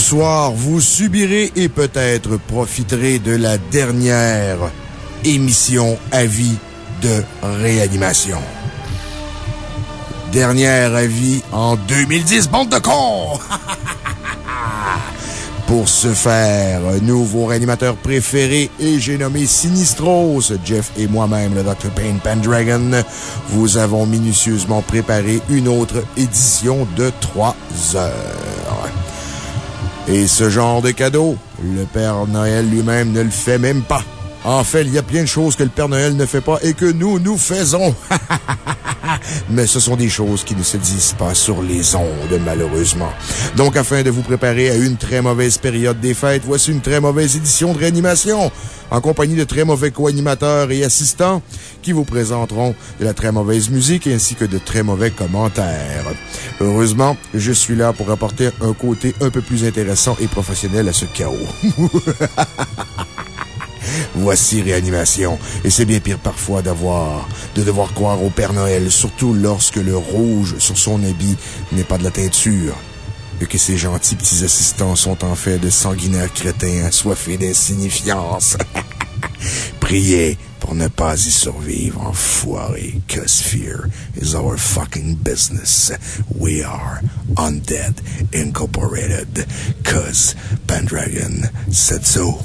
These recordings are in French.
soir, vous subirez et peut-être profiterez de la dernière émission à vie de réanimation. Dernière avis en 2010, bande de cons! Pour ce faire, nous, vos réanimateurs préférés, et j'ai nommé Sinistros, Jeff et moi-même, le Dr. Payne Pendragon, vous avons minutieusement préparé une autre édition de 3 heures. Et ce genre de cadeau, le Père Noël lui-même ne le fait même pas. En fait, il y a plein de choses que le Père Noël ne fait pas et que nous, nous faisons. Mais ce sont des choses qui ne se disent pas sur les ondes, malheureusement. Donc, afin de vous préparer à une très mauvaise période des fêtes, voici une très mauvaise édition de réanimation, en compagnie de très mauvais co-animateurs et assistants qui vous présenteront de la très mauvaise musique ainsi que de très mauvais commentaires. Heureusement, je suis là pour apporter un côté un peu plus intéressant et professionnel à ce chaos. Voici Réanimation. Et c'est bien pire parfois d'avoir, de devoir croire au Père Noël, surtout lorsque le rouge sur son habit n'est pas de la teinture. Et que ces gentils petits assistants sont en fait de sanguinaires crétins assoiffés d'insignifiance. Priez pour ne pas y survivre, enfoiré, cause fear is our fucking business. We are Undead Incorporated, cause Pendragon said so.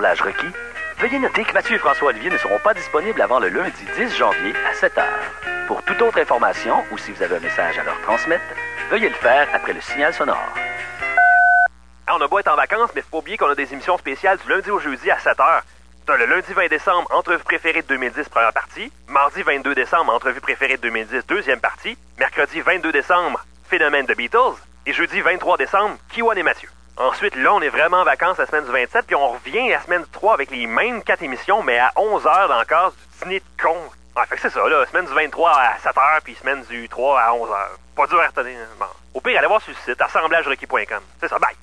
Vocale de Assemblage requis, veuillez noter que Mathieu et François-Olivier ne seront pas disponibles avant le lundi 10 janvier à 7 heures. Pour toute autre information ou si vous avez un message à leur transmettre, veuillez le faire après le signal sonore. Ah, on a beau être en vacances, mais faut pas oublier qu'on a des émissions spéciales du lundi au jeudi à 7 heures. T'as le lundi 20 décembre, entrevue préférée de 2010, première partie. Mardi 22 décembre, entrevue préférée de 2010, deuxième partie. Mercredi 22 décembre, phénomène de Beatles. Et jeudi 23 décembre, Kiwan et Mathieu. Ensuite, là, on est vraiment en vacances la semaine du 27, puis on revient la semaine du 3 avec les mêmes quatre émissions, mais à 11 heures dans le cadre du dîner de con. Fait que c'est ça, là. Semaine du 23 à 7 heures, puis semaine du 3 à 11 heures. Pas dur à retenir. Bon. Au pire, allez voir sur le site assemblagerequis.com. C'est ça, bye!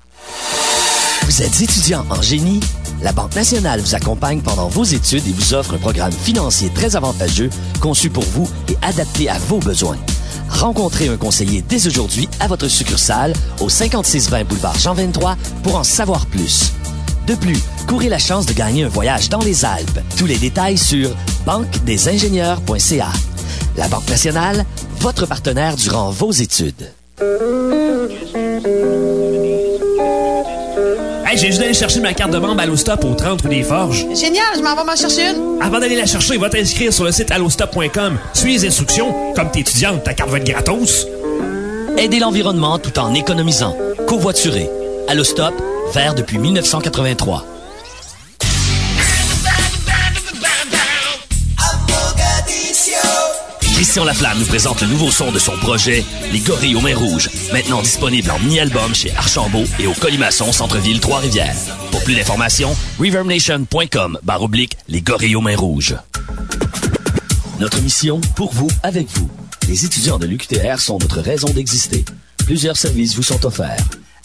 Vous êtes étudiant en génie? La Banque nationale vous accompagne pendant vos études et vous offre un programme financier très avantageux, conçu pour vous et adapté à vos besoins. Rencontrez un conseiller dès aujourd'hui à votre succursale au 5620 boulevard Jean 23 pour en savoir plus. De plus, courez la chance de gagner un voyage dans les Alpes. Tous les détails sur banquedesingénieurs.ca. La Banque nationale, votre partenaire durant vos études. Hey, j'ai juste d'aller chercher ma carte de membre Allostop au 30 rue des Forges. Génial, je m'en vais m'en chercher une. Avant d'aller la chercher, va t'inscrire sur le site allostop.com. Suis les instructions. Comme t'es étudiante, ta carte va être gratos. Aidez l'environnement tout en économisant. Covoiturer. Allostop, vert depuis 1983. Christian Laflamme nous présente le nouveau son de son projet, Les Gorilles aux Mains Rouges, maintenant disponible en mini-album chez Archambault et au Colimaçon Centre-Ville Trois-Rivières. Pour plus d'informations, reverbnation.com barre oblique Les Gorilles aux Mains Rouges. Notre mission, pour vous, avec vous. Les étudiants de l'UQTR sont notre raison d'exister. Plusieurs services vous sont offerts.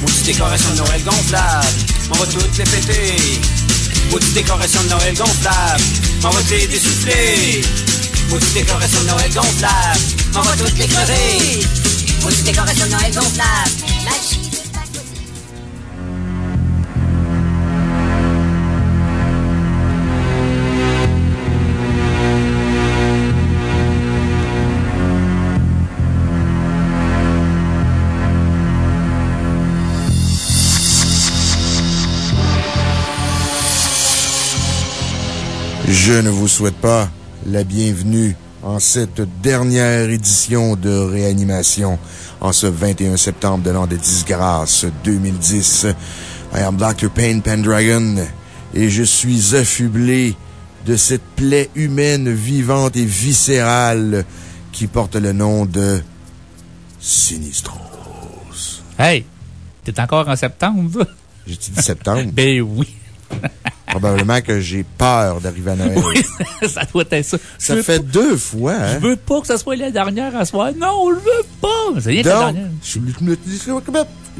Maudite décoration de Noël gonflable, on va toutes les péter. Maudite décoration de Noël gonflable, on va les dessouffler. Maudite décoration de Noël gonflable, on va toutes les crever. Maudite décoration de Noël gonflable, magie Je ne vous souhaite pas la bienvenue en cette dernière édition de réanimation en ce 21 septembre de l'an de disgrâce 2010. I am Dr. Payne Pendragon et je suis affublé de cette plaie humaine vivante et viscérale qui porte le nom de Sinistros. Hey, t'es encore en septembre? J'ai dit septembre? ben oui. Probablement que j'ai peur d'arriver à Noël. Oui, ça doit être ça. Ça fait pas- deux fois, hein? Je veux pas que ça soit la dernière à soir? Non, je veux pas. C'est la dernière.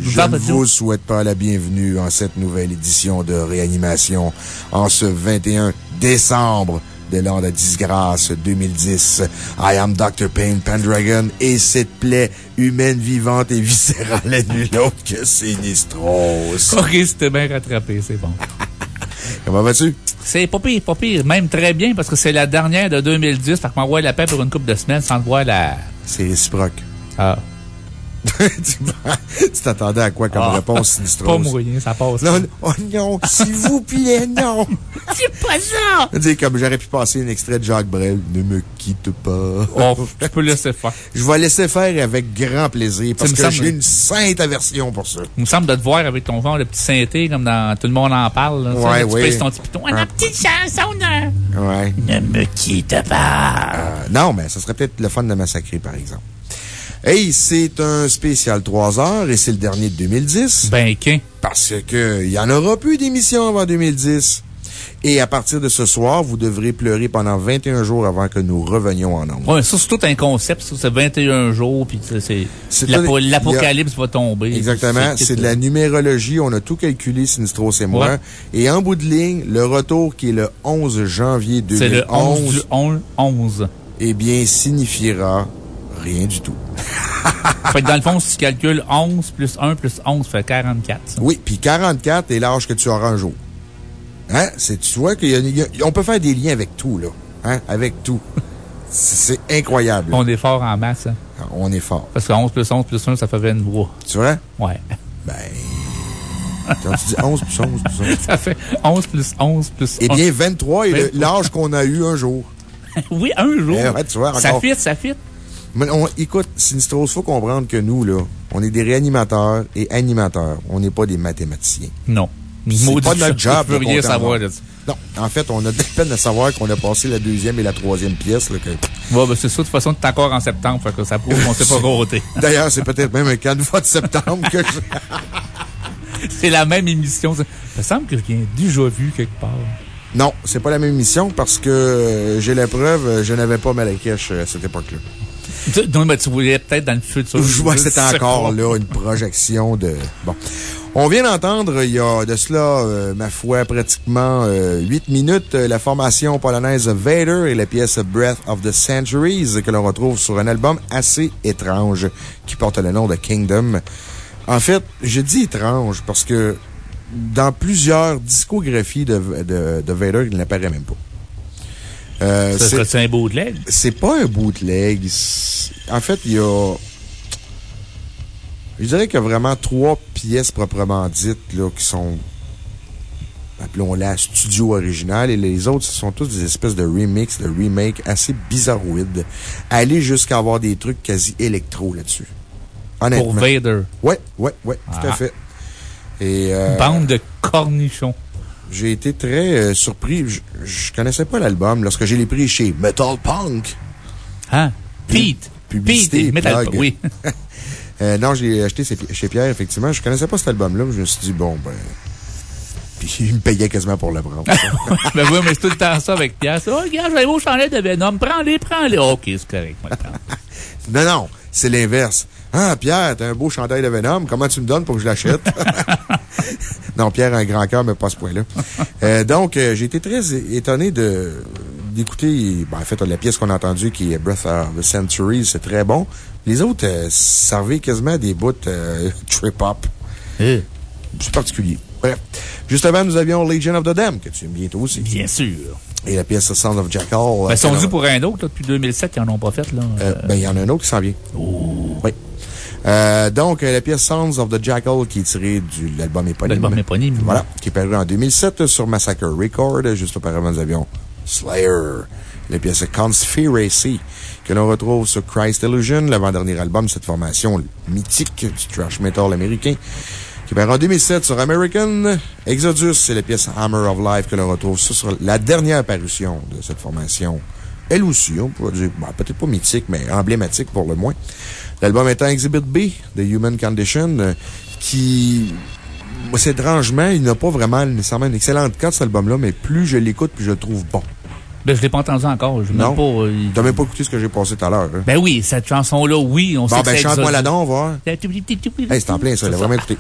je ne vous souhaite pas la bienvenue en cette nouvelle édition de réanimation en ce 21 décembre de l'an de disgrâce 2010. I am Dr. Payne Pendragon et cette plaie humaine vivante et viscérale est nulle autre que Sinistros. Ok, c'était bien rattrapé, c'est bon. Comment vas-tu? C'est pas pire, pas pire. Même très bien parce que c'est la dernière de 2010. Fait que m'envoie la paix pour une couple de semaines sans te voir la. C'est réciproque. Ah. tu t'attendais à quoi comme Ah. réponse, Sinistros? Pas moyen, ça passe. Non, non, oh non, s'il vous plaît, non! C'est pas ça! Dis, comme j'aurais pu passer un extrait de Jacques Brel, ne me quitte pas. Oh, tu peux laisser faire. Je vais laisser faire avec grand plaisir parce Ça me que semble- j'ai une sainte aversion pour ça. Il me semble de te voir avec ton fond de petit synthé, comme dans Tout le monde en parle. Là, Tu Ouais, là, tu ouais. pèses ton petit piton. Ah, la petite chanson de. Ouais. Ne me quitte pas. Euh, non, mais ça serait peut-être le fun de massacrer, par exemple. Hey, c'est un spécial 3 heures et c'est le dernier de 2010. Ben, qu'un. Parce que il y en aura plus d'émissions avant 2010. Et à partir de ce soir, vous devrez pleurer pendant 21 jours avant que nous revenions en nombre. Oui, ça, c'est tout un concept. ça, C'est 21 jours, puis c'est. A- L'apocalypse va tomber. Exactement. C'est de la numérologie. On a tout calculé, Sinistros et moi. Ouais. Et en bout de ligne, le retour qui est le 11 janvier C'est le 11 du 2011, 11. eh bien, signifiera rien du tout. fait que dans le fond, si tu calcules 11 plus 1 plus 11 fait 44. ça. Oui, puis 44 est l'âge que tu auras un jour. Hein? C'est, tu vois qu'on peut faire des liens avec tout, là. Hein? Avec tout. C'est incroyable. On est fort en masse. hein. On est fort. Parce que 11 plus 11 plus 1, ça fait 23. C'est vrai? Ouais. Ben. Quand tu dis 11 plus 11 plus 11. Ça fait 11 plus 11 plus 1. Eh bien, 23 est le- 23. l'âge qu'on a eu un jour. oui, un jour. Eh ouais, tu vois, ça fit, ça fit. Mais on- écoute, Sinistros, faut comprendre que nous, là, on est des réanimateurs et animateurs. On n'est pas des mathématiciens. Non. C'est pas notre job. je rien savoir nombre. de ça. Non. En fait, on a de la peine de savoir qu'on a passé la deuxième et la troisième pièce. là, que- Ouais, ben, c'est ça. De toute façon, t'es encore en septembre. Fait que ça prouve qu'on s'est pas gâté. D'ailleurs, c'est peut-être même un canevas de septembre que je... C'est la même émission. Ça me semble que je l'ai déjà vu quelque part. Non, c'est pas la même mission parce que euh, j'ai la preuve, euh, je n'avais pas Marrakech euh, à cette époque-là. Tu- Non, mais tu voulais peut-être dans le futur. Je vois que c'était sais encore là une projection de. Bon. On vient d'entendre, il y a de cela, euh, ma foi, pratiquement euh, 8 minutes, euh, la formation polonaise Vader et la pièce Breath of the Centuries que l'on retrouve sur un album assez étrange qui porte le nom de Kingdom. En fait, je dis étrange parce que dans plusieurs discographies de, de, de Vader, il n'apparaît même pas. Euh, c'est- un bootleg? c'est pas un bootleg. En fait, il y a. Je dirais qu'il y a vraiment trois pièces proprement dites, là, qui sont. Appelons-la studio original, et les autres, ce sont tous des espèces de remix, de remake assez bizarroïdes. Aller jusqu'à avoir des trucs quasi électro là-dessus. Honnêtement. Pour Vader. Ouais, ouais, ouais, tout à Ah. fait. Et, euh, Bande de cornichons. J'ai été très euh, surpris. Je, je connaissais pas l'album lorsque j'ai les pris chez Metal Punk. Hein? Pete. Publicité, Pete, Metal plug. oui. Euh, non, je l'ai acheté chez- Pierre, effectivement. Je connaissais pas cet album-là. Je me suis dit, bon, ben. Puis il me payait quasiment pour le prendre. ben oui, mais c'est tout le temps ça avec Pierre. Oh, regarde, j'avais beau chandail de Venom. Prends-les, prends-les. OK, c'est correct. moi, non, non, c'est l'inverse. Ah, Pierre, t'as un beau chandail de Venom. Comment tu me donnes pour que je l'achète? non, Pierre a un grand cœur, mais pas à ce point-là. Euh, donc, euh, j'ai été très étonné de, d'écouter, ben, en fait, la pièce qu'on a entendue qui est Breath of the Century, c'est très bon. Les autres, euh, servaient quasiment des bouts euh, trip-hop. Eh. C'est particulier. Bref. Juste avant, nous avions Legion of the Damned, que tu aimes bientôt aussi. Bien sûr. Et la pièce Sound of Jackal. Ben, ils sont euh, dus pour un autre, là, depuis 2007, ils en ont pas fait, là. euh, ben, il y en a un autre qui s'en vient. Oui. Euh, donc, euh, la pièce Sounds of the Jackal qui est tirée de l'album éponyme. L'album éponyme. Voilà. Qui est paru en 2007 sur Massacre Record. Juste auparavant, nous avions Slayer. La pièce Conspiracy que l'on retrouve sur Christ Illusion, l'avant-dernier album de cette formation mythique du thrash metal américain. Qui est paru en 2007 sur American Exodus. C'est la pièce Hammer of Life que l'on retrouve ça sur la dernière parution de cette formation. Elle aussi, on pourrait dire, ben, peut-être pas mythique, mais emblématique pour le moins. L'album étant Exhibit B de Human Condition, euh, qui, c'est étrangement, il n'a pas vraiment nécessairement une excellente carte, cet album-là, mais plus je l'écoute, plus je le trouve bon. Ben, je l'ai pas entendu encore. Je Non. euh, il- T'as même pas écouté ce que j'ai passé tout à l'heure, hein? Ben oui, cette chanson-là, oui, on sait Bon, que ben, c'est chante-moi exotique. la don, on va voir. Hey, c'est en plein, ça, l'a vraiment écouté.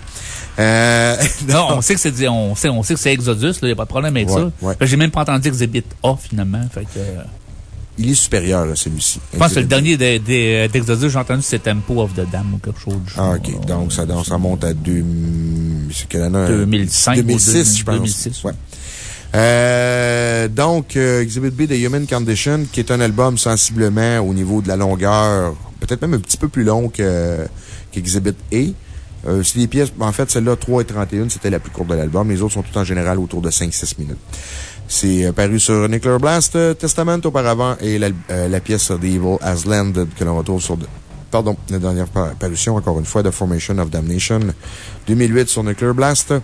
Euh, Non, on sait que c'est, on sait, on sait que c'est Exodus, là, y a pas de problème avec Ouais, ça. ouais. Ben, j'ai même pas entendu Exhibit A, finalement. Fait que, euh, il est supérieur, là, celui-ci. je pense que le dernier de- de- d'Exodus, j'ai entendu, c'est Tempo of the Dam ou quelque chose Ah, OK. Donc, ça, monte à deux, c'est quelle année? 2005 ou 2006, je pense. 2006. Ouais. Euh, donc, euh, Exhibit B de Human Condition, qui est un album sensiblement au niveau de la longueur, peut-être même un petit peu plus long que, qu'Exhibit A. Euh, c'est des pièces, en fait, celle-là, 3 et 31, c'était la plus courte de l'album. Les autres sont toutes en général autour de 5-6 minutes. C'est euh, paru sur Nuclear Blast euh, Testament auparavant et la, euh, la pièce The Evil Has Landed que l'on retrouve sur, de- pardon, la dernière pa- parution, encore une fois, de Formation of Damnation 2008 sur Nuclear Blast.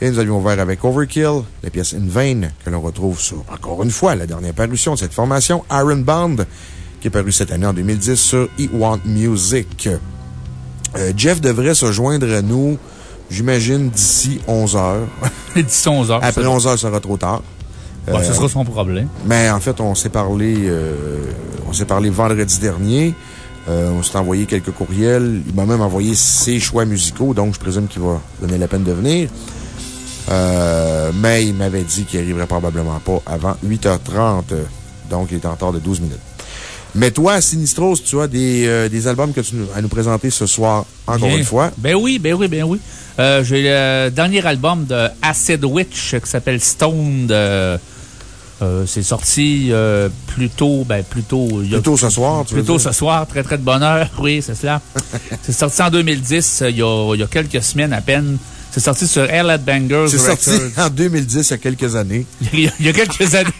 Et nous avions ouvert avec Overkill, la pièce In Vain que l'on retrouve sur, encore une fois, la dernière parution de cette formation, Iron Band, qui est paru cette année en 2010 sur E Want Music. Euh, Jeff devrait se joindre à nous, j'imagine, d'ici 11 heures. D'ici 11 heures. Après ça. 11 heures, ça sera trop tard. Bon, ce sera son problème. Mais en fait, on s'est parlé, euh, on s'est parlé vendredi dernier. Euh, on s'est envoyé quelques courriels. Il m'a même envoyé ses choix musicaux, donc je présume qu'il va donner la peine de venir. Euh, mais il m'avait dit qu'il arriverait probablement pas avant 8h30. Donc, il est en retard de 12 minutes. Mais toi, Sinistros, tu as des, euh, des albums que tu as à nous présenter ce soir, encore Bien. une fois? Ben oui, ben oui, ben oui. Euh, J'ai le dernier album de Acid Witch qui s'appelle Stoned. euh, euh, c'est sorti euh, plus tôt, ben plus tôt. y a- Plus tôt ce soir, tu veux Plus tôt dire? ce soir, très très de bonheur, oui, c'est cela. c'est sorti en 2010, euh, il y, a, il y a quelques semaines à peine. C'est sorti sur Airlet Bangers C'est sorti en 2010, il y a quelques années. Il y a, il y a quelques années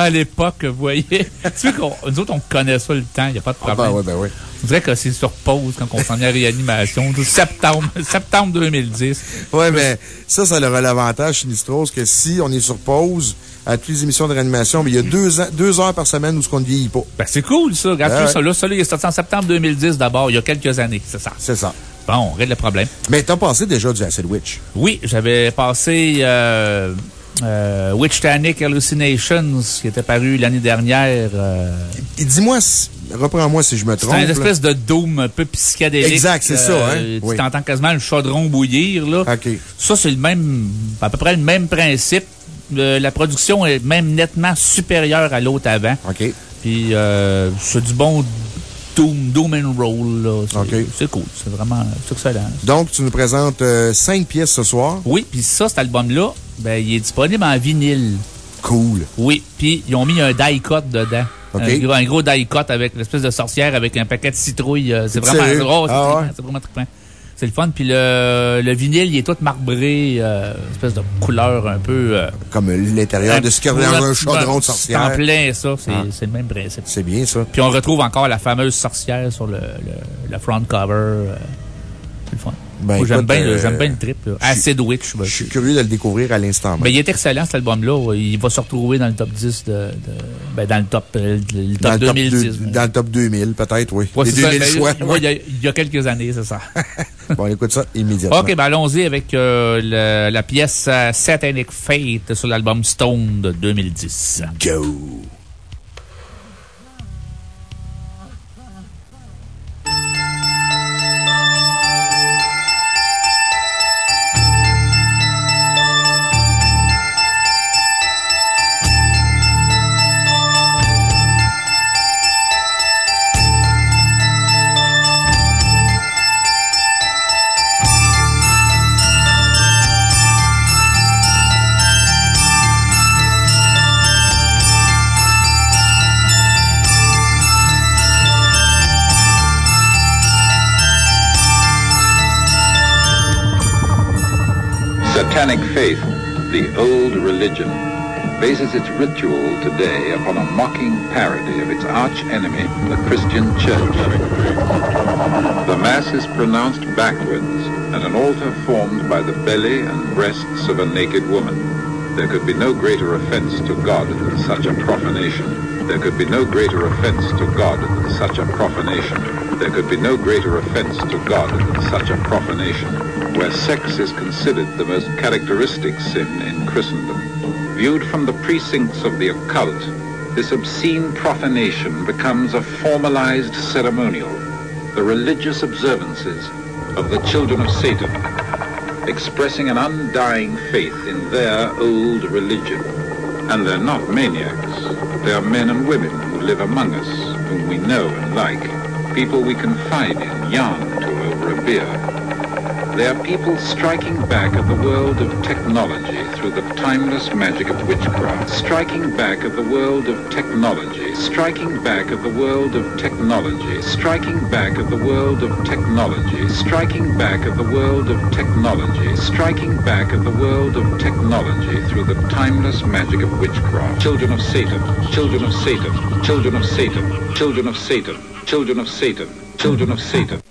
à l'époque, vous voyez. tu sais qu'on, nous autres, on connaît ça le temps, il n'y a pas de Ah, problème. ben ouais, ben dirait que c'est sur pause quand on s'en est à réanimation. Septembre, septembre 2010. Ouais, mais ça, ça aura l'avantage, Sinistros, que si on est sur pause à toutes les émissions de réanimation, mais il y a deux, ans- deux heures par semaine où ce qu'on ne vieillit pas. Ben, c'est cool, ça. Regarde Ouais, ça, là. Ça, là, il est sorti en septembre 2010 d'abord, il y a quelques années. C'est ça. C'est ça. Bon, on règle le problème. Mais t'as passé déjà du Acid Witch. Oui, j'avais passé euh, euh, Witch Tanic Hallucinations qui était paru l'année dernière. euh, dis-moi, reprends-moi si je me c'est trompe. un là. espèce de dôme un peu psychédélique. Exact, c'est ça, hein? Tu Oui. t'entends quasiment le chaudron bouillir, là. Ça, c'est le même, à peu près le même principe. Euh, la production est même nettement supérieure à l'autre avant. OK. Puis, euh, c'est du bon Doom, Doom and Roll, là. C'est cool. C'est vraiment excellent. Donc, tu nous présentes euh, cinq pièces ce soir. Oui, puis ça, cet album-là, ben, il est disponible en vinyle. Cool. Oui, puis ils ont mis un die cut dedans. OK. Un, gros, un gros die cut avec l'espèce de sorcière avec un paquet de citrouilles. euh, C'est vraiment drôle. C'est Ah ouais? c'est vraiment trippant. C'est le fun. Puis le, le vinyle, il est tout marbré, euh, espèce de couleur un peu. euh, Comme l'intérieur de ce qu'il y a dans un chaudron de C'est en sorcière. plein, ça. C'est Ah. c'est le même principe. C'est bien, ça. Puis on retrouve encore la fameuse sorcière sur le, le, le front cover. euh, c'est le fun. Ben, j'aime bien, le- euh, bien le trip. là. Acid Witch. ben, Je suis curieux de le découvrir à l'instant ben, il est excellent, cet album-là. Il va se retrouver dans le top 10 de. de- ben, dans le top, euh, le top dans, le top 2010. deux- dans le top 2000, peut-être, oui. Ouais, Les c'est ça, 2000 ben, choix. ouais, il y a- il y, a quelques années, c'est ça. bon, on écoute ça immédiatement. OK, ben allons-y avec euh, la pièce euh, Satanic Fate sur l'album Stone de 2010. Go! Religion, bases its ritual today upon a mocking parody of its arch enemy, the Christian church. The Mass is pronounced backwards and an altar formed by the belly and breasts of a naked woman. There could be no greater offense to God than such a profanation. There could be no greater offense to God than such a profanation. There could be no greater offense to God than such a profanation, where sex is considered the most characteristic sin in Christendom. Viewed from the precincts of the occult, this obscene profanation becomes a formalized ceremonial, the religious observances of the children of Satan, expressing an undying faith in their old religion. And they're not maniacs. They are men and women who live among us, whom we know and like, people we confide in, yarn to over a beer. They are people striking back at the world of technology through the timeless magic of witchcraft. Striking back at the world of technology. Striking back at the world of technology. Striking back at the world of technology. Striking back at the world of technology. Striking back at the world of technology through the timeless magic of witchcraft. Children of Satan. Children of Satan. Children of Satan. Children of Satan. Children of Satan. Children of Satan.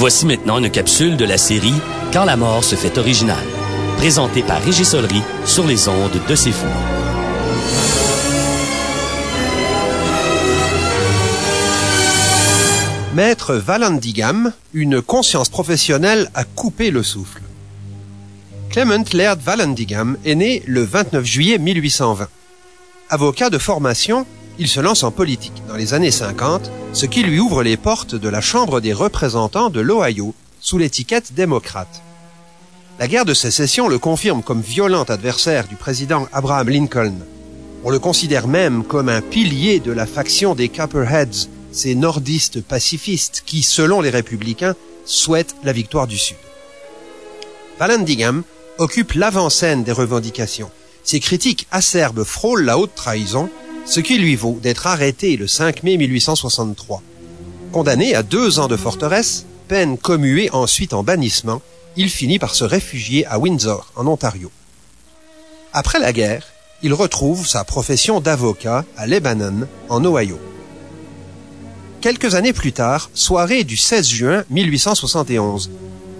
Voici maintenant une capsule de la série Quand la mort se fait originale, présentée par Régis Solery sur les ondes de ses fonds. Maître Vallandigham, une conscience professionnelle a coupé le souffle. Clement Laird Vallandigham est né le 29 juillet 1820. Avocat de formation, il se lance en politique dans les années 50, ce qui lui ouvre les portes de la Chambre des représentants de l'Ohio sous l'étiquette démocrate. La guerre de sécession le confirme comme violent adversaire du président Abraham Lincoln. On le considère même comme un pilier de la faction des Copperheads, ces nordistes pacifistes qui, selon les républicains, souhaitent la victoire du Sud. Vallandigham occupe l'avant-scène des revendications. Ses critiques acerbes frôlent la haute trahison, ce qui lui vaut d'être arrêté le 5 mai 1863. Condamné à deux ans de forteresse, peine commuée ensuite en bannissement, il finit par se réfugier à Windsor, en Ontario. Après la guerre, il retrouve sa profession d'avocat à Lebanon, en Ohio. Quelques années plus tard, soirée du 16 juin 1871,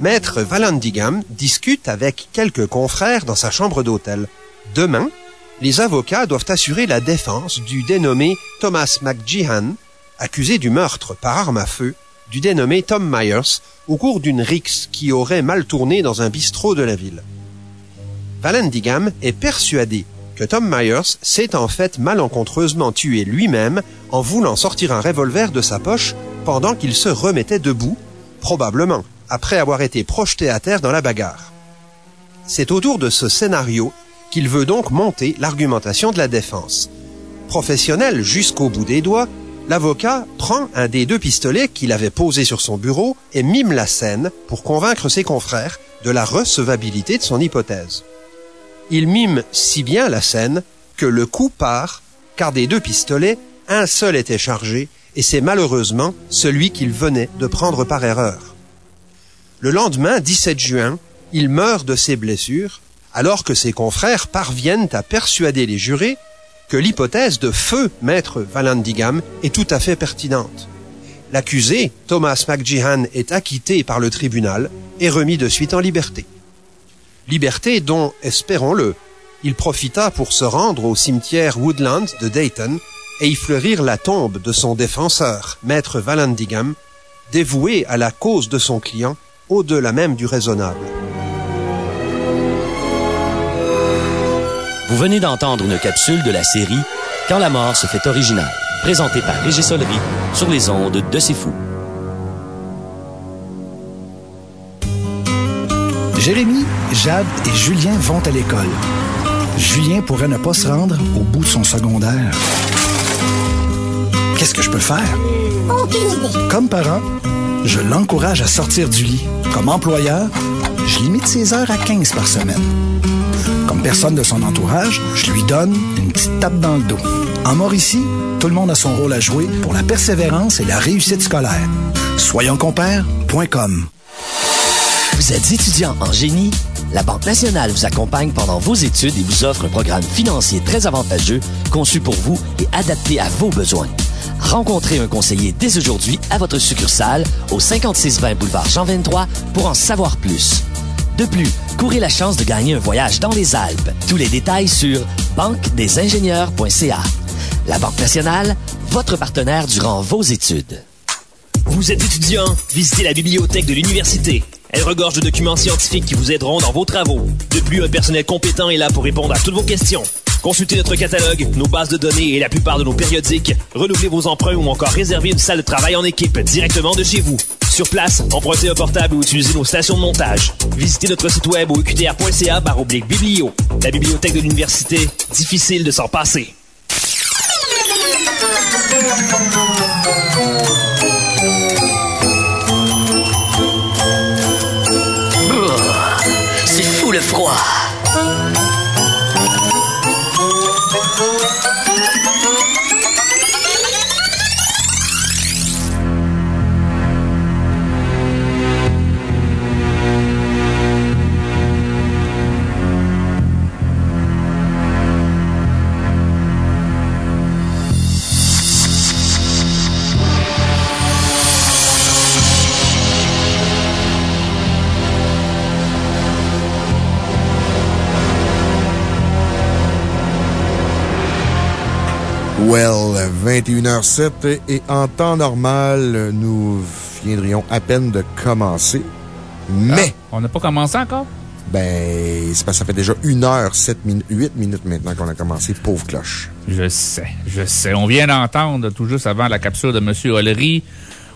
Maître Vallandigham discute avec quelques confrères dans sa chambre d'hôtel. Demain, les avocats doivent assurer la défense du dénommé Thomas McGeehan, accusé du meurtre par arme à feu du dénommé Tom Myers au cours d'une rixe qui aurait mal tourné dans un bistrot de la ville. Vallandigham est persuadé que Tom Myers s'est en fait malencontreusement tué lui-même en voulant sortir un revolver de sa poche pendant qu'il se remettait debout, probablement après avoir été projeté à terre dans la bagarre. C'est autour de ce scénario qu'il veut donc monter l'argumentation de la défense. Professionnel jusqu'au bout des doigts, l'avocat prend un des deux pistolets qu'il avait posé sur son bureau et mime la scène pour convaincre ses confrères de la recevabilité de son hypothèse. Il mime si bien la scène que le coup part, car des deux pistolets, un seul était chargé, et c'est malheureusement celui qu'il venait de prendre par erreur. Le lendemain, 17 juin, il meurt de ses blessures, alors que ses confrères parviennent à persuader les jurés que l'hypothèse de feu maître Vallandigham est tout à fait pertinente. L'accusé, Thomas McGeehan, est acquitté par le tribunal et remis de suite en liberté. Liberté dont, espérons-le, il profita pour se rendre au cimetière Woodland de Dayton et y fleurir la tombe de son défenseur, maître Vallandigham, dévoué à la cause de son client au-delà même du raisonnable. Vous venez d'entendre une capsule de la série Quand la mort se fait originale, présentée par Régis Solery sur les ondes de C'est Fou. Jérémy, Jade et Julien vont à l'école. Julien pourrait ne pas se rendre au bout de son secondaire. Qu'est-ce que je peux faire? Comme parent, je l'encourage à sortir du lit. Comme employeur, je limite ses heures à 15 par semaine. Comme personne de son entourage, je lui donne une petite tape dans le dos. En Mauricie, tout le monde a son rôle à jouer pour la persévérance et la réussite scolaire. Soyonscompères.com Vous êtes étudiant en génie? La Banque nationale vous accompagne pendant vos études et vous offre un programme financier très avantageux, conçu pour vous et adapté à vos besoins. Rencontrez un conseiller dès aujourd'hui à votre succursale au 5620 boulevard Jean 23 pour en savoir plus. De plus, courez la chance de gagner un voyage dans les Alpes. Tous les détails sur banquedesingénieurs.ca. La Banque nationale, votre partenaire durant vos études. Vous êtes étudiant? Visitez la bibliothèque de l'université. Elle regorge de documents scientifiques qui vous aideront dans vos travaux. De plus, un personnel compétent est là pour répondre à toutes vos questions. Consultez notre catalogue, nos bases de données et la plupart de nos périodiques. Renouvelez vos emprunts ou encore réservez une salle de travail en équipe directement de chez vous. Sur place, empruntez un portable ou utilisez nos stations de montage. Visitez notre site web au uqtr.ca oblique biblio. La bibliothèque de l'université, difficile de s'en passer. C'est fou le froid. 21h07 et en temps normal, nous viendrions à peine de commencer. Mais. Ah, on n'a pas commencé encore? Ben, c'est parce que ça fait déjà 1 heure 7 minutes, 8 minutes maintenant qu'on a commencé. Pauvre cloche. Je sais, je sais. On vient d'entendre tout juste avant la capsule de M. Hollery.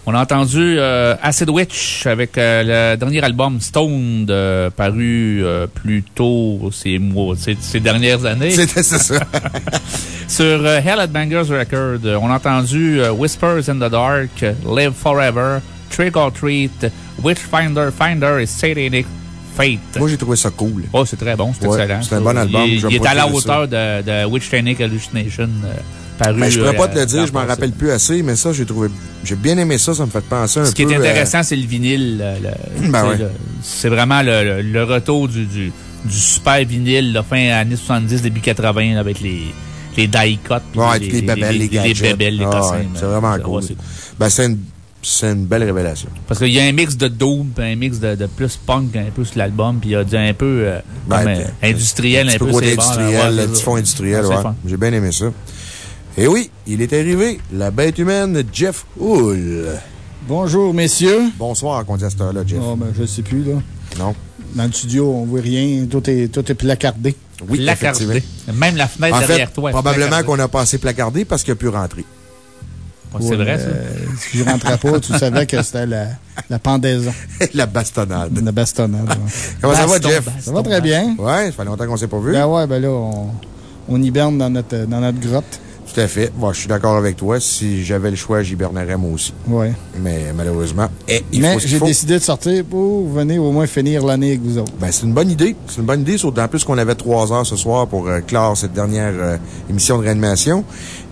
On a entendu euh, Acid Witch avec euh, le dernier album Stone euh, paru plus tôt ces mois, ces, ces dernières années. C'était ça. Sur Hell at Bangers Record, on a entendu Whispers in the Dark, Live Forever, Trick or Treat, Witchfinder Finder et Satanic Fate. Moi, j'ai trouvé ça cool. Oh, c'est très bon, c'est Ouais, excellent. c'est un bon album, Il, il est à la ça. hauteur de, de Witch Satanic Hallucination paru. Ben, je pourrais pas te euh, le dire, je m'en rappelle plus assez, mais ça, j'ai trouvé, j'ai bien aimé ça, ça me fait penser un peu. Ce qui est euh, intéressant, c'est le vinyle. le- le- Ben ouais. C'est vraiment le, le- le retour du, du, du super vinyle, la fin années 70, début 80, là, avec les, les die cuts. Ouais, les les, les, babelles, les Ah, ouais, C'est vraiment cool. c'est- Ben, c'est une, c'est une belle révélation. Parce qu'il y a un mix de doom, puis un mix de, de plus punk, un peu sur l'album, puis il y a du un peu euh, Ben, comme, un euh, industriel, un un petit peu. peu industriel, le petit fond industriel, Ouais. J'ai bien aimé ça. Et oui, il est arrivé, la bête humaine, Jeff Hull. Bonjour, messieurs. Bonsoir, qu'on dit à cette heure-là, Jeff. Oh, ben, je sais plus, là. Non. Dans le studio, on voit rien. Tout est, tout est placardé. Oui, Placardé. Même la fenêtre En fait, derrière toi. probablement qu'on a passé placardé parce qu'il a pu rentrer. Ouais, C'est vrai, ça. Euh, si je rentrais pas, tu savais que c'était la, la pendaison. la bastonnade. La bastonnade. ouais. Comment ça va, Baston, Jeff? Ça va très bien. Ouais, ça fait longtemps qu'on s'est pas vu. Ben ouais, ben là, on, on hiberne dans notre, dans notre grotte. Tout à fait. Bon, je suis d'accord avec toi. Si j'avais le choix, j'hibernerais moi aussi. Ouais. Mais malheureusement, eh, il Mais j'ai décidé de sortir pour venir au moins finir l'année avec vous autres. Ben, c'est une bonne idée. C'est une bonne idée, surtout en plus qu'on avait trois heures ce soir pour euh, clore cette dernière euh, émission de réanimation.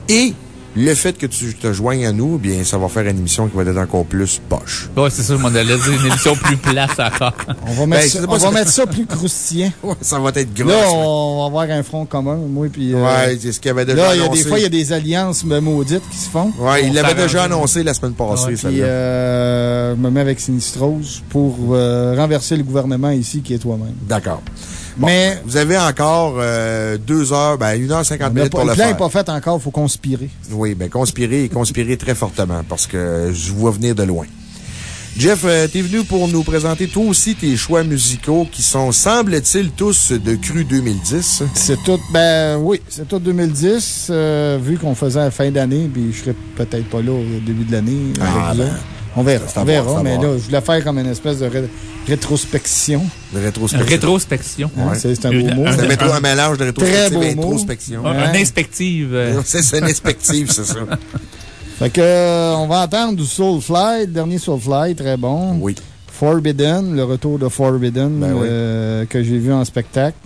Et le fait que tu te joignes à nous, bien, ça va faire une émission qui va être encore plus poche. Ouais, c'est ça, je m'en allais dire une émission plus plate encore. On va mettre, Ben, ça, on va ça. mettre ça plus croustillant. ça va être gros. Là, on va avoir un front commun, moi, puis. euh, Ouais, c'est ce qu'il avait déjà Là, il y a annoncé. des fois, il y a des alliances euh, maudites qui se font. Ouais, il l'avait déjà annoncé la semaine passée, Puis, celle-là. euh, je me mets avec Sinistrose pour euh, renverser le gouvernement ici qui est toi-même. D'accord. Bon, Mais- vous avez encore euh, deux heures, ben, une heure cinquante Le, minutes pour le le plan n'est pas fait encore, il faut conspirer. Oui, ben, conspirer et conspirer très fortement parce que je vois venir de loin. Jeff, euh, t'es venu pour nous présenter toi aussi tes choix musicaux qui sont, semble-t-il, tous de cru 2010. C'est tout, ben oui, c'est tout 2010, euh, vu qu'on faisait à la fin d'année, puis je serais peut-être pas là au début de l'année. Ah, ben. On verra, on verra, mais là, je voulais faire comme une espèce de ré- rétrospection. De rétrospection. Rétrospection. Hein, Ouais. C'est un beau mot. C'est un, Un- mélange de et introspection. Un- Ouais. Une inspective. euh, C'est une inspective, c'est ça. Fait que, euh, on va entendre du Soulfly, le dernier Soulfly, très bon. Oui. Forbidden, le retour de Forbidden, Ben oui. euh, que j'ai vu en spectacle.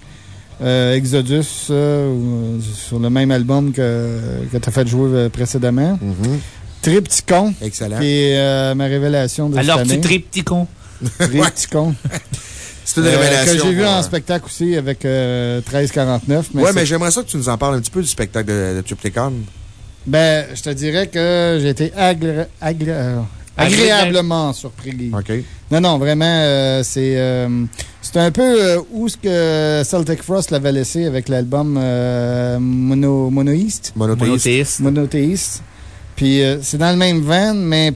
Euh, Exodus, euh, sur le même album que, que tu as fait jouer précédemment. Mhm. Triptychon, Excellent. qui est euh, ma révélation de Alors, cette tu année. tripes, petit con. Triptychon. C'est une Euh, révélation. que j'ai vu en spectacle aussi avec euh, 1349. ouais, c'est- mais j'aimerais ça que tu nous en parles un petit peu du spectacle de, de Triptychon. Ben, je te dirais que j'ai été agré- agré- euh, agréablement surpris. OK. Non, non, vraiment, euh, c'est euh, c'est un peu euh, où ce que Celtic Frost l'avait laissé avec l'album euh, Mono. Monothéiste. Monothéiste. Puis euh, c'est dans le même van, mais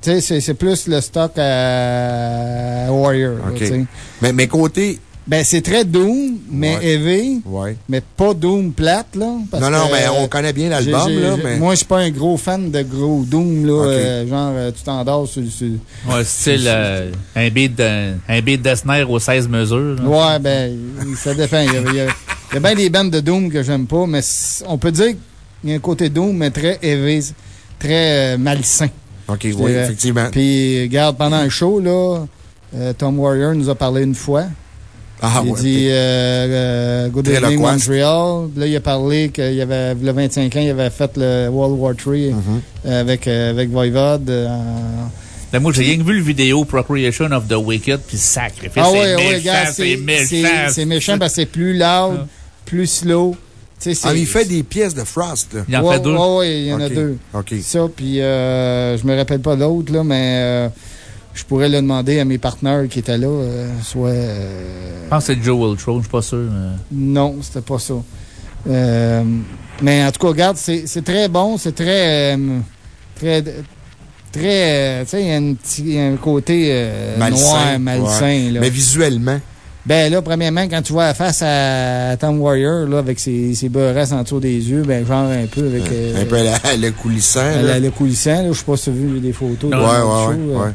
tu sais, c'est- c'est plus le stock à Warrior. là. Mais, mais côté. Ben, c'est très Doom, mais Ouais. heavy, Ouais. mais pas Doom plate, là. parce Non, non, que, mais euh, on connaît bien l'album, là. Mais... Moi, je suis pas un gros fan de gros Doom, là. OK. euh, genre, euh, tu t'endors sur, sur, Ouais, style euh, un beat de, un beat de snare aux 16 mesures. là. Ouais, ben, ça dépend. Il y a, il y a- il y a bien des bandes de Doom que j'aime pas, mais on peut dire qu'il y a un côté Doom, mais très heavy, très euh, malsain. OK, oui, effectivement. Puis, regarde, pendant le show, là, euh, Tom Warrior nous a parlé une fois. Ah, il ouais, dit euh, euh, Good Evening. Montreal. Là, il a parlé qu'il y avait, il a 25 ans, il avait fait le World War III Mhm. avec, avec Voivode. euh, Ben, moi, j'ai rien que vu le vidéo Procreation of the Wicked, puis sacrifice. Ah c'est ouais, méchant, ouais, regarde, c'est c'est méchant. c'est- c'est méchant parce que c'est plus loud, plus slow. Ah, il fait des pièces de Frost, là. Il en ouais, fait deux. Ouais, il y en a deux. OK. Ça, puis euh, je me rappelle pas l'autre, là, mais euh, je pourrais le demander à mes partenaires qui étaient là, euh, soit... euh, Je pense que c'est Joe Ultron, je suis pas sûr. mais- non, c'était pas ça. Euh, mais en tout cas, regarde, c'est très bon, c'est très... euh, très très, tu sais, il y a un petit il y a un côté euh, noir, malsain. ouais. Là. Mais visuellement. Ben là, premièrement, quand tu vois la face à Tom Warrior, là, avec ses, ses beurrasses en dessous des yeux, ben genre un peu avec... euh, un peu la- le coulissant. la- le coulissant, là, je sais pas si tu as vu des photos. Ouais, ouais, ouais, show, euh, ouais.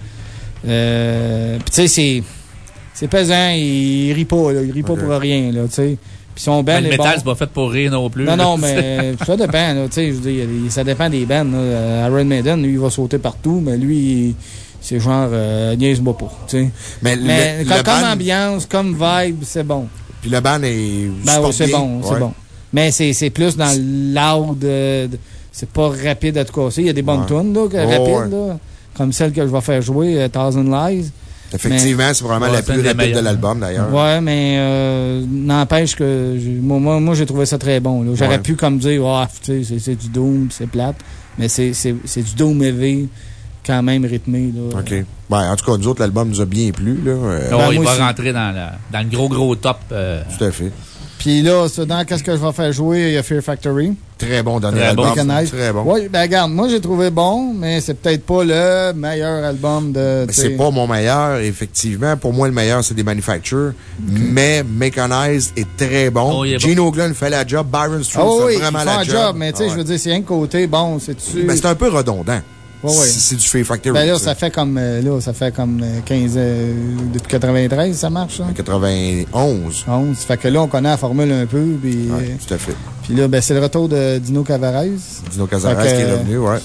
euh, Puis tu sais, c'est... C'est pesant, il rit pas, là, il rit pas pour rien, là, tu sais. Puis son band Ben, le métal, bon. c'est pas fait pour rire non plus. Non, non, mais ça dépend, là, tu sais, je veux dire, ça dépend des bands, là. Euh, Iron Maiden, lui, il va sauter partout, mais lui, il- c'est genre, euh, niaise-moi pas, tu sais. Mais, Mais le, comme, le comme band- ambiance, comme vibe, c'est bon. Puis le band est. Ben oui, c'est bon, c'est bon. Mais c'est c'est plus dans le loud, euh, c'est pas rapide à tout casser. Il y a des bonnes Ouais. tunes, là, Oh, rapides, ouais. là, comme celle que je vais faire jouer, euh, Thousand Lies. Effectivement, c'est probablement Ouais, la plus rapide de l'album, d'ailleurs. Ouais, mais euh, n'empêche que j'ai- moi, moi, moi, j'ai trouvé ça très bon. J'aurais Ouais. pu comme dire, oh, tu sais, c'est- du Doom, c'est plate. Mais c'est c'est- c'est du Doom heavy, quand même rythmé. Là. OK. Ben, en tout cas, nous autres, l'album nous a bien plu, là. Euh, Oh, Ben, il va aussi. rentrer dans, la, dans le gros, gros top. euh, Tout à fait. Puis là, c'est dans qu'est-ce que je vais faire jouer, il y a Fear Factory. Très bon dernier Très bon. album. Recognize. Très bon. Ouais, ben regarde, moi j'ai trouvé bon, mais c'est peut-être pas le meilleur album de. Mais c'est pas mon meilleur, effectivement. Pour moi, le meilleur, c'est des Manufacture. Mais Mechanized est très bon. Oh, il est bon. Gene Oglund fait la job. Byron Ah Strode oui, fait il vraiment fait la job. job, mais tu sais, Ah je veux dire, c'est un côté, bon, c'est-tu? Ben, c'est un peu redondant. Ouais, ouais. C'est du Fear Factory. Ben là, ça. ça fait comme, euh, là, ça fait comme euh, 15, euh, depuis 93, ça marche, ça? 91. 11. Fait que là, on connaît la formule un peu, puis, Ouais, euh, tout à fait. puis là, ben, c'est le retour de Dino Cavarez. Dino que, qui est revenu, ouais.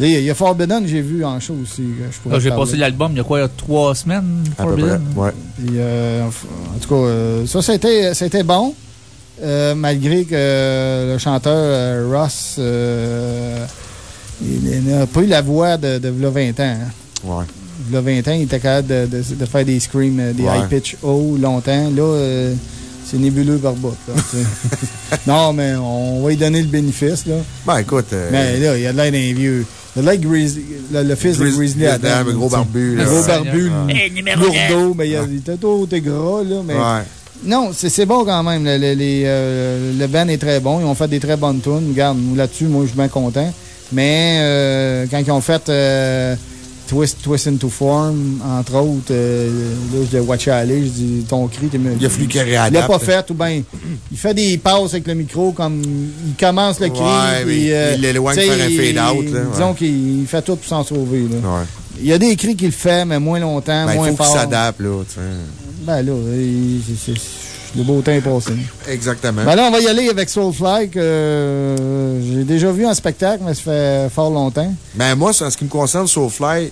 Là, il y a- il y a Forbidden, j'ai vu en show aussi. là, J'ai passé l'album il y a quoi, il y a trois semaines? À peu près, Forbidden? ouais. Puis, euh, en tout cas, euh, ça, c'était c'était bon. euh, malgré que le chanteur euh, Ross, euh, il n'a pas eu la voix de, de v'là 20 ans. hein. Ouais. V'là 20 ans, il était capable de, de- de faire des screams, euh, des Ouais. high pitch hauts longtemps. Là, euh, c'est nébuleux par bout. là, non, mais on va lui donner le bénéfice. Là. Ben, écoute. euh, Mais là, il a de l'air d'un vieux. Il a de l'air Grizzly- le, le fils de Grizzly-. Adams, le gros barbu, là. Le gros Ouais. barbu, lourdeau, mais il, a- il était tout gras, là. Mais Ouais. Non, c'est c'est bon quand même. Le, le- les, euh, le band est très bon. Ils ont fait des très bonnes tunes. Regarde, nous, là-dessus, moi, je suis bien content. Mais euh, quand ils ont fait euh, Twist, Twist into Form, entre autres, euh, là, je l'ai watché aller. Je dis, ton cri, t'es Il a fallu qu'il Il l'a réadapte. pas fait, ou bien, il fait des passes avec le micro, comme il commence le cri. Ouais, puis, il l'éloigne faire un fade-out, Disons qu'il fait tout pour s'en sauver. Là. Ouais. Il y a des cris qu'il fait, mais moins longtemps, Ben, moins il faut qu'il fort. s'adapte, là, tu sais. Ben là, c'est- le beau temps est passé. Exactement. Ben là, on va y aller avec Soulfly, que euh, j'ai déjà vu en spectacle, mais ça fait fort longtemps. Ben, moi, en ce qui me concerne, Soulfly,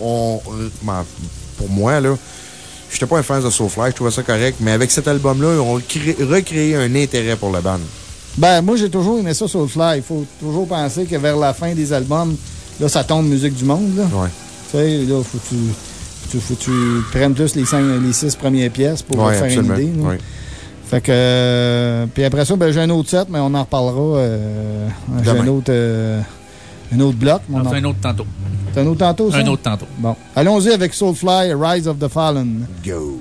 on, euh, ben, pour moi, là, j'étais pas un fan de Soulfly, je trouvais ça correct, mais avec cet album-là, ils ont recré- recréé un intérêt pour la bande. Ben, moi, j'ai toujours aimé ça, Soulfly. Il faut toujours penser que vers la fin des albums, là, ça tombe musique du monde, là. Ouais. Tu sais, là, faut que tu, tu- faut que tu prennes plus les, cinq, les six premières pièces pour Ouais, faire absolument. une idée. Fait que. euh, puis après ça, ben, j'ai un autre set, mais on en reparlera. euh, j'ai un autre, euh, un autre bloc. On en- fait un autre tantôt. C'est un autre tantôt, ça? Un autre tantôt. Bon. Allons-y avec Soulfly, Rise of the Fallen. Go.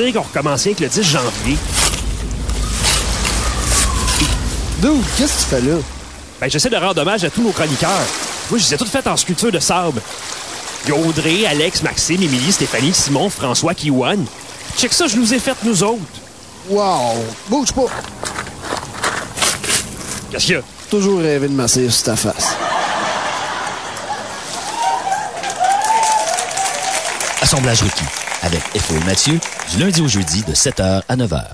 Dire qu'on recommençait avec le 10 janvier. Dude, qu'est-ce que tu fais là? Ben, j'essaie de rendre hommage à tous nos chroniqueurs. Moi, je les ai toutes faites en sculpture de sable. Il y a Audrey, Alex, Maxime, Émilie, Stéphanie, Simon, François, Kiwan. Check ça, je nous ai faites nous autres. Wow! Bouge pas! Qu'est-ce qu'il y a? Toujours rêvé de masser sur ta face. Assemblage requis avec FO et Mathieu du lundi au jeudi de 7h à 9h.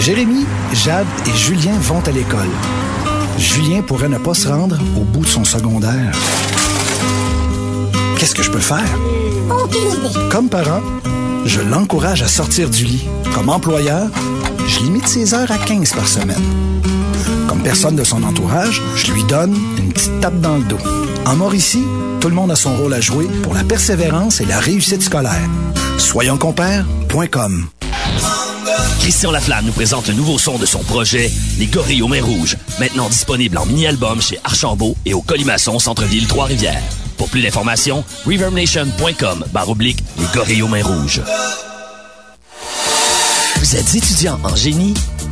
Jérémy, Jade et Julien vont à l'école. Julien pourrait ne pas se rendre au bout de son secondaire. Qu'est-ce que je peux faire? Comme parent, je l'encourage à sortir du lit. Comme employeur, je limite ses heures à 15 par semaine. Comme personne de son entourage, je lui donne une petite tape dans le dos. En Mauricie, tout le monde a son rôle à jouer pour la persévérance et la réussite scolaire. Soyonscompères.com Christian Laflamme nous présente le nouveau son de son projet, Les Gorilles aux Mains Rouges, maintenant disponible en mini-album chez Archambault et au Colimaçon Centre-Ville Trois-Rivières. Pour plus d'informations, reverbnation.com barre oblique Les Gorilles aux Mains Rouges. Vous êtes étudiant en génie?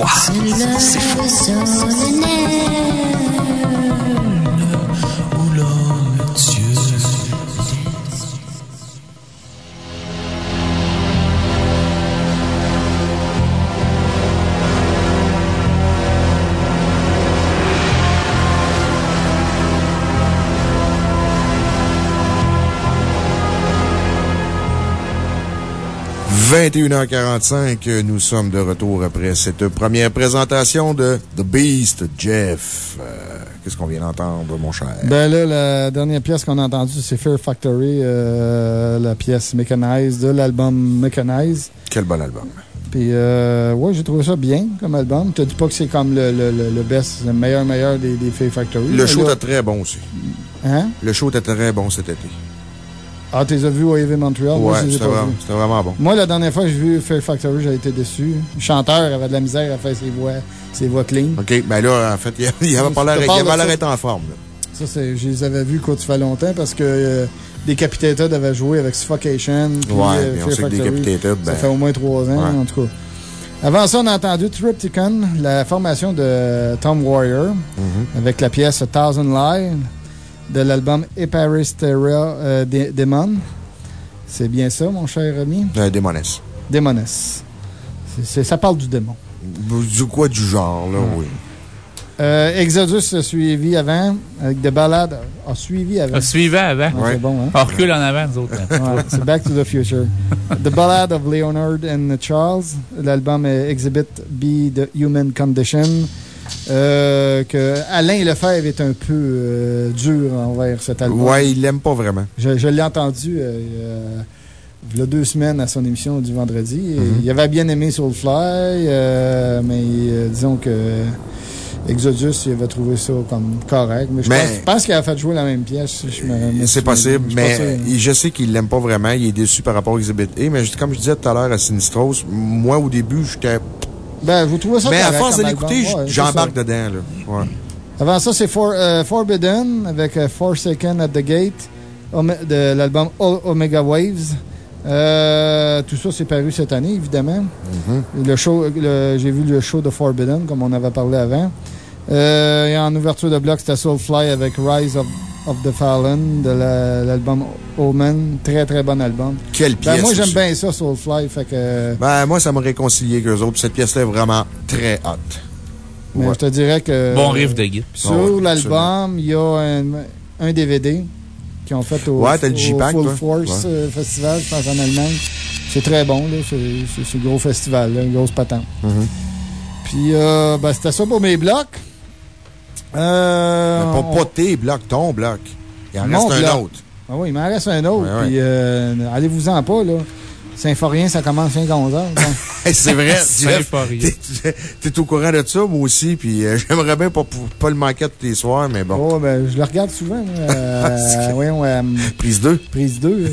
Le froid. C'est fou. – 21h45, nous sommes de retour après cette première présentation de The Beast, Jeff. Euh, Qu'est-ce qu'on vient d'entendre, mon cher? Ben là, la dernière pièce qu'on a entendue, c'est Fear Factory, euh, la pièce Mechanized de l'album Mechanize. Quel bon album. Puis, euh, ouais, j'ai trouvé ça bien comme album. Tu dis pas que c'est comme le, le, le, best, le meilleur, meilleur des, des Fear Factory. Le show là- était très bon aussi. Hein? Le show était très bon cet été. Ah, tu les as vus au AV Montreal? Ouais, c'était vraiment, bon. Moi, la dernière fois que j'ai vu Fear Factory, j'ai été déçu. Le chanteur avait de la misère à faire ses voix, ses voix clean. OK, ben là, en fait, il il avait pas l'air ça. d'être en forme. là. Ça, c'est, je les avais vus quand tu fais longtemps parce que euh, Decapitated avait joué avec Suffocation. puis, Ouais, euh, mais on que. Decapitated, ben- Ça fait au moins trois ans, Ouais. en tout cas. Avant ça, on a entendu Tripticon, la formation de Tom Warrior, Mm-hmm. avec la pièce A Thousand Lies de l'album Eparisteria euh, Demon. C'est bien ça, mon cher ami? Euh, c'est- ça parle du démon. Du quoi du genre, là, oui. Euh, Exodus a suivi avant, avec des balades. A suivi avant. A suivi avant. Ouais, C'est bon, hein? On recule en avant, nous autres. Ouais, c'est Back to the Future. The Ballad of Leonard and Charles. L'album est Exhibit B, The Human Condition. Euh, que Alain Lefebvre est un peu euh, dur envers cet album. Ouais, il l'aime pas vraiment. Je, je l'ai entendu euh, il y a deux semaines à son émission du vendredi. Mhm. Il avait bien aimé Soulfly, mais disons que Exodus, il avait trouvé ça comme correct. Mais je Mais- pense, qu'il a fait jouer la même pièce. C'est possible, Je mais je sais qu'il l'aime pas vraiment. Il est déçu par rapport à Exhibit A. Mais comme je disais tout à l'heure à Sinistros, moi, au début, j'étais. Ben, vous trouvez ça Mais à force de l'écouter? Ouais, j'embarque dedans, là. Ouais. Avant ça, c'est For- euh, Forbidden avec euh, Forsaken at the Gate Ome- de l'album Omega Waves. Euh, tout ça, c'est paru cette année, évidemment. Mm-hmm. Le show, j'ai vu le show de Forbidden, comme on avait parlé avant. Euh, et en ouverture de bloc, c'était Soulfly avec Rise of, of the Fallen de la- l'album Omen. Très, très bon album. Quelle Ben, pièce moi, j'aime bien ça, Soulfly. Fait que, Ben, moi, ça m'a réconcilié qu'eux autres. Cette pièce-là est vraiment très hot. mais Ouais. je te dirais que. Bon riff de guide. Sur Ah ouais, l'album, il y a un, un DVD qu'ils ont fait au, Ouais, le au Full toi? Force Ouais. euh, Festival, je pense, en Allemagne. C'est très bon, là. C'est un gros festival, là, une grosse patente. Mhm. Puis, euh, ben, c'était ça pour mes blocs. Euh, Mais pas, on- pas tes blocs, ton bloc. Il en Mon reste un autre. Ah oui, il m'en reste un autre. Ouais, ouais. Puis euh, allez-vous-en pas, là. Symphorien, ça commence fin 11 heures. donc. C'est vrai. T'es t'es au courant de ça, moi aussi, puis euh, j'aimerais bien pas, pas le manquer tous les soirs, mais bon. Oh, ben, je le regarde souvent. euh, voyons, euh, Prise 2. Prise 2.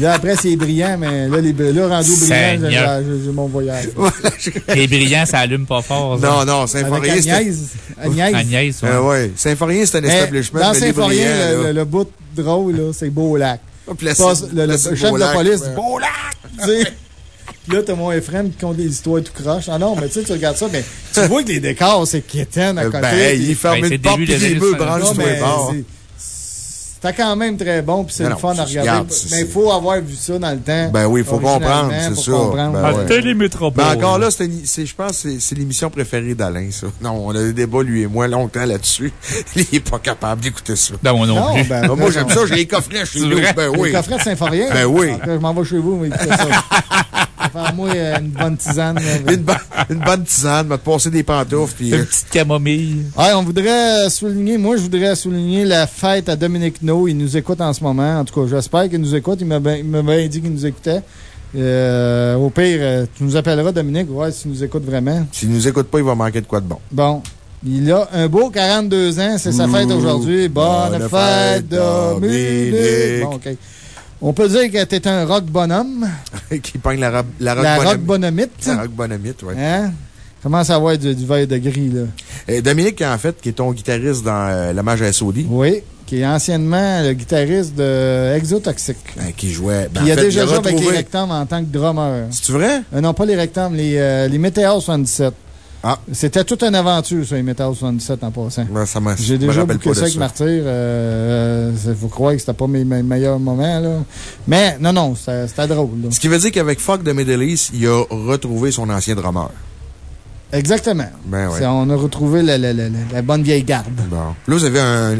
Là, après, c'est brillant, mais là, les, là rendu brillant, j'ai- mon voyage. Les brillants, ça allume pas fort. ça. Non, non, Symphorien. Agnès. Agnès. Agnès. Euh, ouais. Symphorien, c'est un Mais establishment. Dans Symphorien, le, le- le bout drôle, là, c'est Beau-Lac. Ah, Passe- Le, chef de la police ouais. dit Beau-Lac! Tu sais. Puis là, t'as mon Ephraim qui compte des histoires tout croche. Ah non, mais tu sais, tu regardes ça, mais tu vois que les décors, c'est quétaine à Euh, côté. ben, puis- il ferme Ben, c'est une porte, les années murs 60. branchent Non, sur mais les bords. C'était quand même très bon, puis c'est le fun à regarder. regarde, c'est- mais il faut avoir vu ça dans le temps. Ben oui, il faut comprendre, c'est ça. comprendre. Ben À ouais. Télémétropole. Mais encore là, je pense que c'est- l'émission préférée d'Alain, ça. Non, on a des débats, lui et moi, longtemps là-dessus. Il est pas capable d'écouter ça. Non, moi non, Non, plus. ben, Ah, moi, non. j'aime ça, j'ai les coffrets chez C'est nous. Ben oui. Le coffret de Symphorien. Ben oui. Après, je m'en vais chez vous, mais écoutez ça. Faire moi euh, une bonne tisane. là. Une, bo- une bonne tisane, te passer des pantoufles, puis... Une euh, petite camomille. Ouais, on voudrait souligner, moi, je voudrais souligner la fête à Dominique No. Il nous écoute en ce moment. En tout cas, j'espère qu'il nous écoute. Il m'a bien il m'a bien dit qu'il nous écoutait. Euh, au pire, tu nous appelleras, Dominique, ouais, si tu nous écoutes vraiment. S'il nous écoute pas, il va manquer de quoi de bon. Bon. Il a un beau 42 ans. C'est sa fête aujourd'hui. Bonne, Bonne fête, Dominique. Dominique. Bon, OK. On peut dire que t'es un rock bonhomme. qui pogne la, robe- la rock la rock bonhomie. bonhomite. La rock bonhomite, ouais. Hein? Commence à avoir du, du verre de gris, là. Et Dominique, en fait, qui est ton guitariste dans euh, l'hommage à SOD. Oui, qui est anciennement le guitariste de Exotoxic. euh, qui jouait. ben, il a fait, déjà joué avec les rectangles en tant que drummer. C'est-tu vrai? Euh, non, pas les rectangles, les, euh, les Meteor 77. Ah. C'était toute une aventure, ça, les Meteor 77 en passant. Ben, ça J'ai déjà pas ça avec Martyr. Euh, euh, faut croire que c'était pas mes, mes meilleurs moments, là. Mais non, non, c'était drôle. là. Ce qui veut dire qu'avec Fuck de Middle East, il a retrouvé son ancien drummer. Exactement. Ben C'est- ouais. On a retrouvé la, la- la- la- la bonne vieille garde. Bon. Là, vous avez un,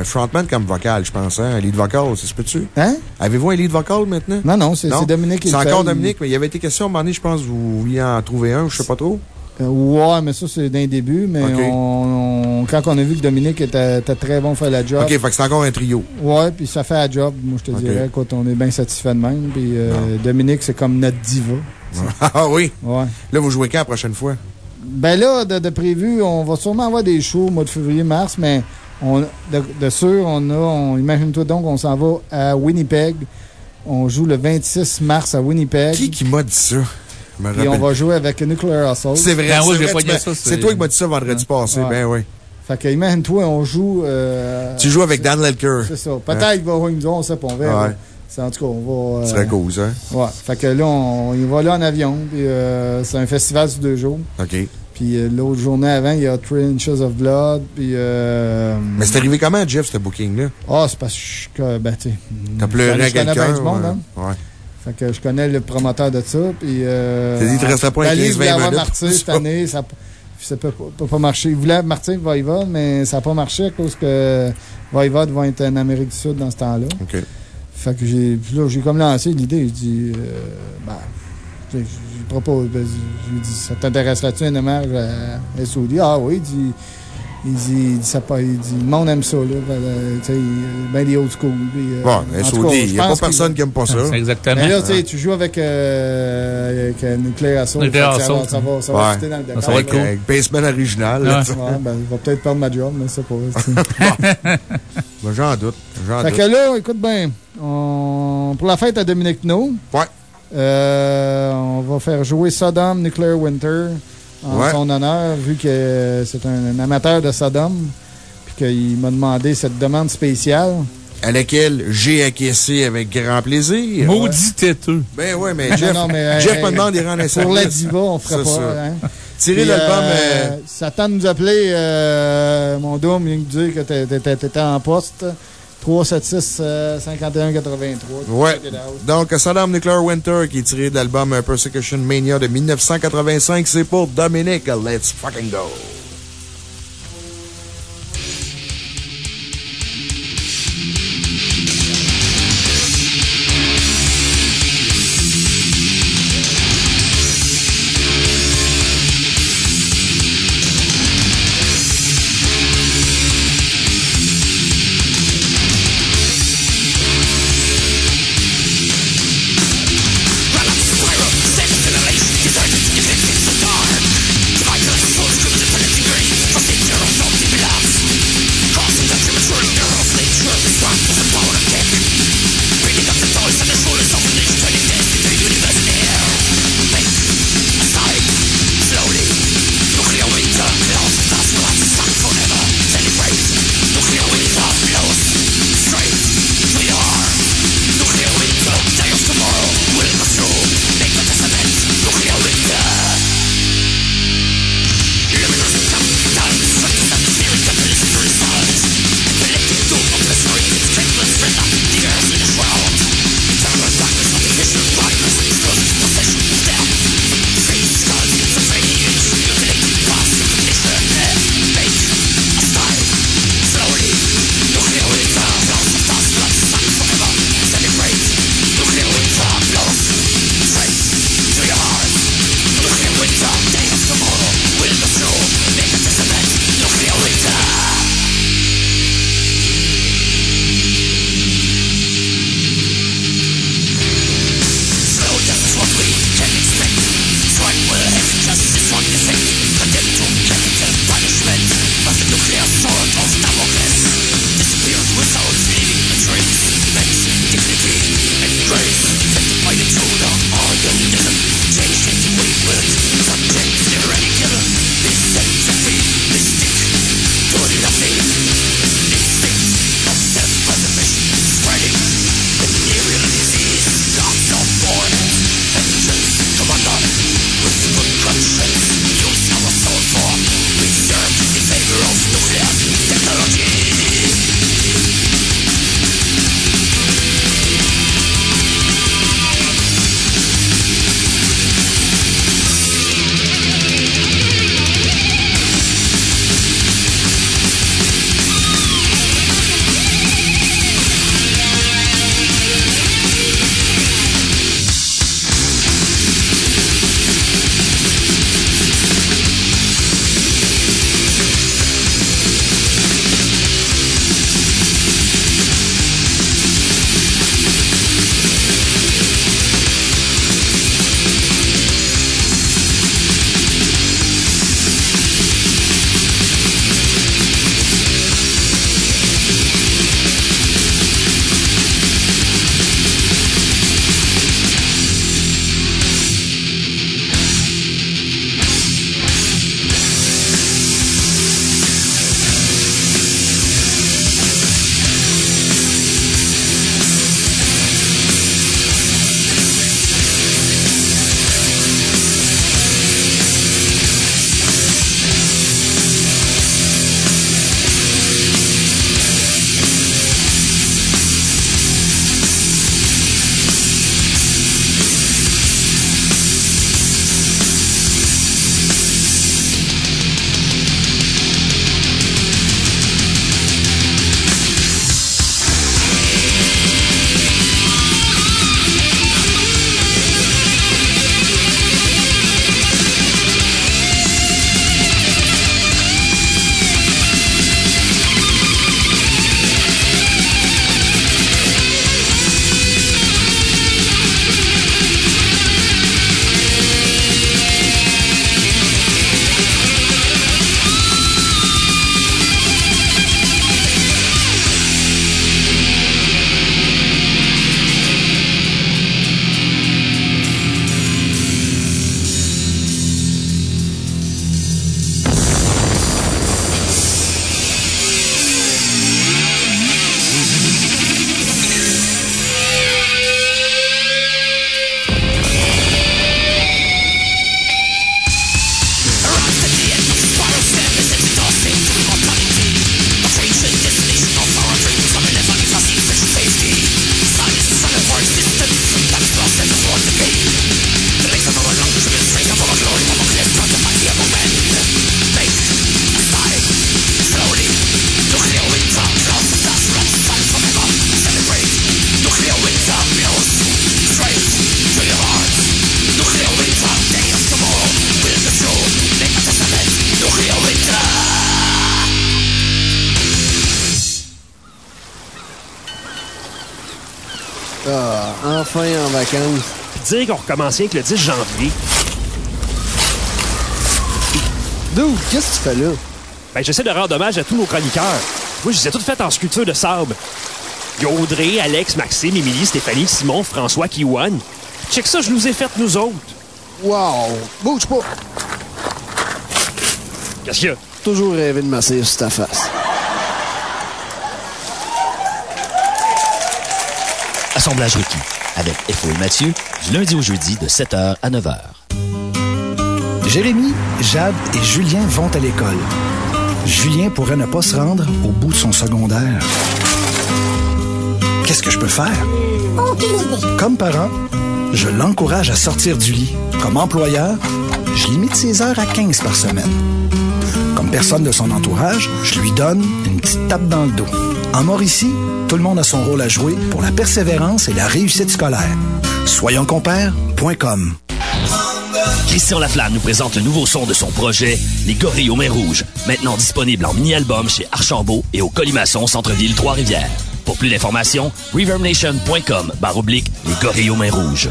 un frontman comme vocal, je pense, hein? Un lead vocal, ça se peut-tu? Hein? Avez-vous un lead vocal maintenant? Non, non, c'est c'est Dominique qui C'est le encore. Dominique, mais il avait été question à un moment donné, je pense, vous vouliez en trouver un, je sais pas trop. Euh, ouais, mais ça, c'est d'un début. Mais on, on- quand on a vu que Dominique était, était très bon pour faire la job. Ok, fait que c'est encore un trio. Ouais, puis ça fait la job, moi, je te dirais. Écoute, on est bien satisfait de même. Puis euh, Dominique, c'est comme notre diva. Ah oui? Ouais. Là, vous jouez quand la prochaine fois? Ben là, de, de prévu, on va sûrement avoir des shows au mois de février, mars, mais on, de, de sûr, on a, on, imagine-toi donc, on s'en va à Winnipeg. On joue le 26 mars à Winnipeg. Qui qui m'a dit ça? Puis on va jouer avec Nuclear Assault. C'est vrai, Ben oui, c'est C'est c'est- toi qui m'as dit ça vendredi passé, Ouais. ben oui. Fait que imagine-toi, on joue. euh, Tu joues avec Dan Lelker. C'est ça. Peut-être qu'il va avoir une maison, on sait pas, on verra. Ouais. C'est- En tout cas, on va. Ce euh, serait cool, ça. Ouais. Fait que là, on, il va là en avion. Puis euh, c'est un festival sur deux jours. OK. Puis euh, l'autre journée avant, il y a Three Inches of Blood. Puis. euh, Mais c'est arrivé comment, Jeff, ce booking-là? Ah, c'est parce que je. que, Ben, tu sais, T'as pleuré à quelqu'un? monde, hein. ouais. Fait que je connais le promoteur de ça. Puis. Euh, T'as dit, il te resterait pas un Ben, lui, il 15-20 voulait avoir minutes Martyr pour cette année. Ça ça peut pas, peut pas marcher. Il voulait Martyr Voivode, mais ça n'a pas marché à cause que Voivode va être en Amérique du Sud dans ce temps-là. OK. Fait que j'ai, là, j'ai comme lancé l'idée. Je dis, euh, ben, je, je- propose, ben, je lui dis, ça t'intéresserait-tu un hommage à SOD? Ah oui, il dit, il dit, il dit, ça pas, il dit, le monde aime ça, là. Ben, euh, tu sais, il- ben des old school. puis, euh, Bon, tout SOD, il n'y a pas personne qui aime pas ça. C'est exactement. Mais là, tu sais, tu joues avec, euh, avec euh, Nuclear Assault. Nuclear fait que ça va- Assault, Ça va, ça va Ouais. dans le décor. Ça va être cool. Avec Basement original. là, Ouais. ben, il va peut-être perdre ma job, mais c'est pas. c'est- Ben, J'en doute. J'en Fait doute. que là, écoute bien, on- pour la fête à Dominique No, Ouais. euh, on va faire jouer Sodom Nuclear Winter en Ouais. son honneur, vu que c'est un, un amateur de Sodom, puis qu'il m'a demandé cette demande spéciale. À laquelle j'ai acquiescé avec grand plaisir. Maudit têteux. Ben ouais, mais Jeff, non, mais, Jeff me demande d'y rendre un Pour la diva, on ferait pas. ça. Hein. Tirer l'album. euh, euh, Ça tente de nous appeler, euh, mon dôme, il vient de dire que t'étais en poste. 376 euh, 51 83. Ouais. Donc, Saddam Nuclear Winter, qui est tiré de l'album euh, Persecution Mania de 1985, c'est pour Dominic. Let's fucking go. Dire qu'on recommençait avec le 10 janvier. Dude, qu'est-ce que tu fais là? Ben, j'essaie de rendre hommage à tous nos chroniqueurs. Moi, je les ai toutes faites en sculpture de sable. Y a Audrey, Alex, Maxime, Émilie, Stéphanie, Simon, François, Kiwan. Check ça, je nous ai faites nous autres. Wow! Bouge pas! Qu'est-ce qu'il y a? Toujours rêvé de m'asseoir sur ta face. Assemblage requis avec FO et Mathieu du lundi au jeudi de 7h à 9h. Jérémy, Jade et Julien vont à l'école. Julien pourrait ne pas se rendre au bout de son secondaire. Qu'est-ce que je peux faire? Comme parent, je l'encourage à sortir du lit. Comme employeur, je limite ses heures à 15 par semaine. Comme personne de son entourage, je lui donne une petite tape dans le dos. En Mauricie, tout le monde a son rôle à jouer pour la persévérance et la réussite scolaire. Soyonscompères.com Christian Laflamme nous présente le nouveau son de son projet, Les Gorilles aux Mains Rouges, maintenant disponible en mini-album chez Archambault et au Colimaçon Centre-Ville Trois-Rivières. Pour plus d'informations, reverbnation.com barre oblique Les Gorilles aux Mains Rouges.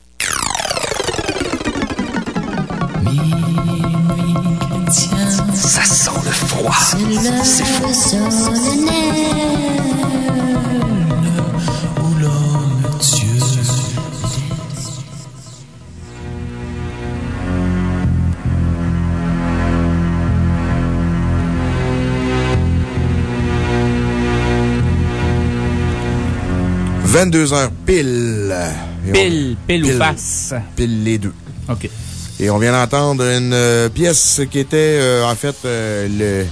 Froid. C'est fou. — 22h pile. Pile, pile ou face? Pile les deux. OK. Et on vient d'entendre une euh, pièce qui était, euh, en fait, euh, le.